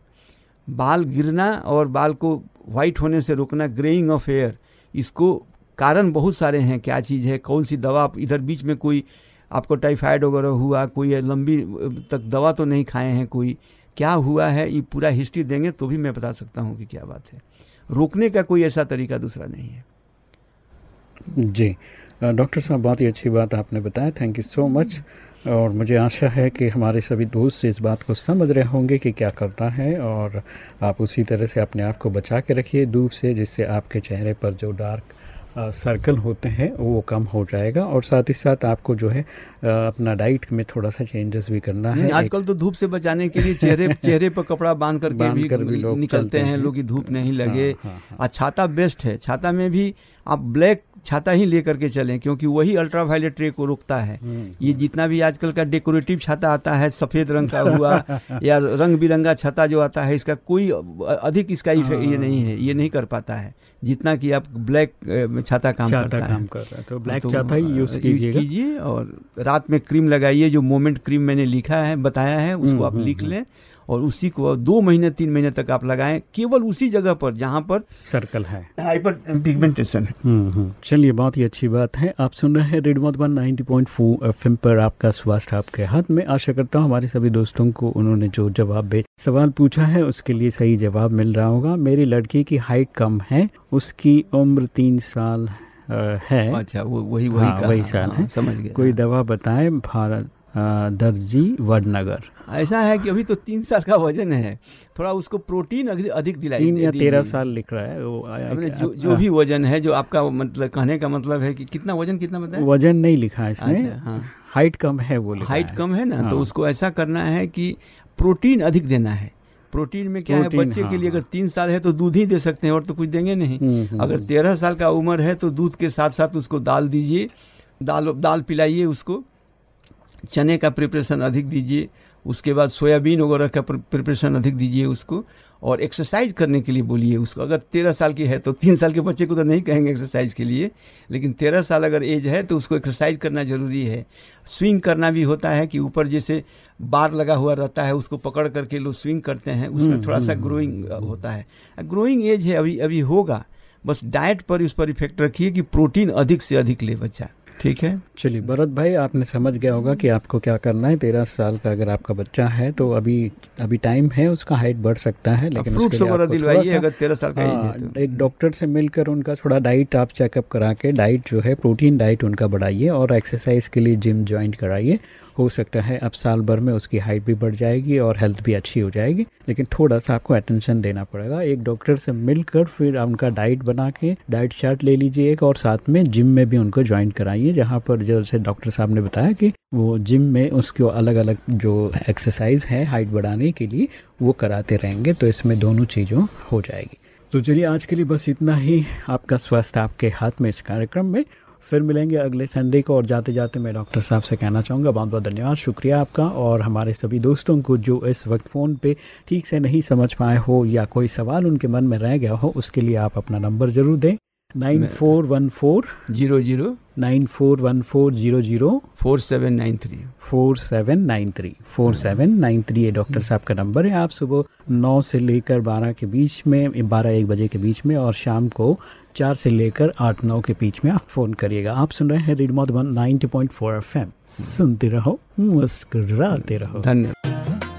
बाल गिरना और बाल को वाइट होने से रोकना ग्रेइंग ऑफ़ हेयर इसको कारण बहुत सारे हैं। क्या चीज़ है, कौन सी दवा इधर बीच में कोई आपको टाइफाइड वगैरह हुआ, कोई लंबी तक दवा तो नहीं खाए हैं कोई, क्या हुआ है, ये पूरा हिस्ट्री देंगे तो भी मैं बता सकता हूँ कि क्या बात है। रोकने का कोई ऐसा तरीका दूसरा नहीं है। जी डॉक्टर साहब, बहुत ही अच्छी बात आपने बताया थैंक यू सो मच और मुझे आशा है कि हमारे सभी दोस्त इस बात को समझ रहे होंगे कि क्या करना है, और आप उसी तरह से अपने आप को बचा के रखिए धूप से, जिससे आपके चेहरे पर जो डार्क सर्कल होते हैं वो कम हो जाएगा और साथ ही साथ आपको जो है अपना डाइट में थोड़ा सा चेंजेस भी करना है। आजकल तो धूप से बचाने के लिए चेहरे [laughs] चेहरे पर कपड़ा बाँध करके बाँध भी, कर भी लोग निकलते हैं हैं। लोग कि धूप नहीं लगे। हाँ, हाँ, और छाता बेस्ट है छाता में भी आप ब्लैक छाता ही लेकर के चलें क्योंकि वही अल्ट्रा वायलेट रे को रोकता है। ये जितना भी आजकल का डेकोरेटिव छाता आता है सफ़ेद रंग का हुआ [laughs] या रंग बिरंगा छाता जो आता है इसका कोई अधिक इसका ये नहीं है ये नहीं कर पाता है। जितना कि आप ब्लैक छाता काम छाता करता काम है। कर रहा है, तो ब्लैक तो, छाता ही यूज़ कीजिए और रात में क्रीम लगाइए जो मोमेंट क्रीम मैंने लिखा है बताया है उसको हम्म, आप हम्म, लिख हम्म। लें। और उसी को दो महीने तीन महीने तक आप लगाएँ केवल उसी जगह पर जहाँ पर सर्कल है। हाइपर पिगमेंटेशन है। हम्म हम्म। चलिए बहुत ही अच्छी बात है। आप सुन रहे हैं रेडियो मधुबन 90.4 एफएम पर आपका स्वास्थ्य आपके हाथ में। आशा करता हूँ हमारे सभी दोस्तों को उन्होंने जो जवाब सवाल पूछा है उसके लिए सही जवाब मिल रहा होगा। मेरी लड़की की हाइट कम है उसकी उम्र तीन साल है। अच्छा वो वही वही हाँ, वही साल हाँ, है। समझ गया। कोई दवा बताएँ भारत दर्जी वडनगर। ऐसा है कि अभी तो तीन साल का वज़न है। थोड़ा उसको प्रोटीन अधिक दिलाई तीन या तेरह साल लिख रहा है वो कि जो जो भी वज़न है जो आपका मतलब कहने का मतलब है कि कितना वज़न कितना बताया वज़न नहीं लिखा है इसमें अच्छा, हाँ। हाइट कम है वो हाइट कम है ना हाँ। तो उसको ऐसा करना है कि प्रोटीन अधिक देना है। प्रोटीन में क्या है बच्चे हाँ, के लिए अगर तीन साल है तो दूध ही दे सकते हैं और तो कुछ देंगे नहीं। हम्म, हम्म, अगर तेरह साल का उम्र है तो दूध के साथ साथ उसको दाल दीजिए। दाल दाल पिलाइए उसको। चने का प्रिपरेशन अधिक दीजिए उसके बाद सोयाबीन वगैरह का प्रिपरेशन अधिक दीजिए उसको और एक्सरसाइज करने के लिए बोलिए उसको। अगर तेरह साल की है तो तीन साल के बच्चे को तो नहीं कहेंगे एक्सरसाइज के लिए लेकिन तेरह साल अगर एज है तो उसको एक्सरसाइज करना ज़रूरी है। स्विंग करना भी होता है कि ऊपर जैसे बार लगा हुआ रहता है उसको पकड़ करके लोग स्विंग करते हैं उसमें हम्म, थोड़ा सा हम्म, ग्रोइंग होता है। ग्रोइंग एज है अभी अभी होगा बस डाइट पर उस पर इफ़ेक्ट रखिए कि प्रोटीन अधिक से अधिक ले बच्चा। ठीक है। चलिए भरत भाई आपने समझ गया होगा कि आपको क्या करना है। तेरह साल का अगर आपका बच्चा है तो अभी अभी टाइम है उसका हाइट बढ़ सकता है लेकिन उसके लिए आपको दिलवाइए थोड़ा अगर तेरह साल का एज हाँ, तो। एक डॉक्टर से मिलकर उनका थोड़ा डाइट आप चेकअप करा के डाइट जो है प्रोटीन डाइट उनका बढ़ाइए और एक्सरसाइज के लिए जिम ज्वाइन कराइए। हो सकता है अब साल भर में उसकी हाइट भी बढ़ जाएगी और हेल्थ भी अच्छी हो जाएगी। लेकिन थोड़ा सा आपको अटेंशन देना पड़ेगा। एक डॉक्टर से मिलकर फिर उनका डाइट बना के डाइट चार्ट ले लीजिए एक और साथ में जिम में भी उनको ज्वाइन कराइए, जहाँ पर जैसे डॉक्टर साहब ने बताया कि वो जिम में उसको अलग अलग जो एक्सरसाइज है हाइट बढ़ाने के लिए वो कराते रहेंगे तो इसमें दोनों चीज़ों हो जाएगी। तो चलिए आज के लिए बस इतना ही। आपका स्वास्थ्य आपके हाथ में इस कार्यक्रम में फिर मिलेंगे अगले संडे को और जाते जाते मैं डॉक्टर साहब से कहना चाहूँगा बहुत बहुत धन्यवाद शुक्रिया आपका और हमारे सभी दोस्तों को जो इस वक्त फ़ोन पे ठीक से नहीं समझ पाए हो या कोई सवाल उनके मन में रह गया हो उसके लिए आप अपना नंबर ज़रूर दें। Nine four one four zero zero nine four one four zero zero four seven nine three. Four seven nine three. Four seven nine three ये डॉक्टर साहब का नंबर है। आप सुबह नौ से लेकर बारह के बीच में बारह एक बजे के बीच में और शाम को चार से लेकर आठ नौ के बीच में आप फ़ोन करिएगा। आप सुन रहे हैं radio Madhuban ninety point four F M सुनते रहो, मुस्कुराते रहो। धन्यवाद।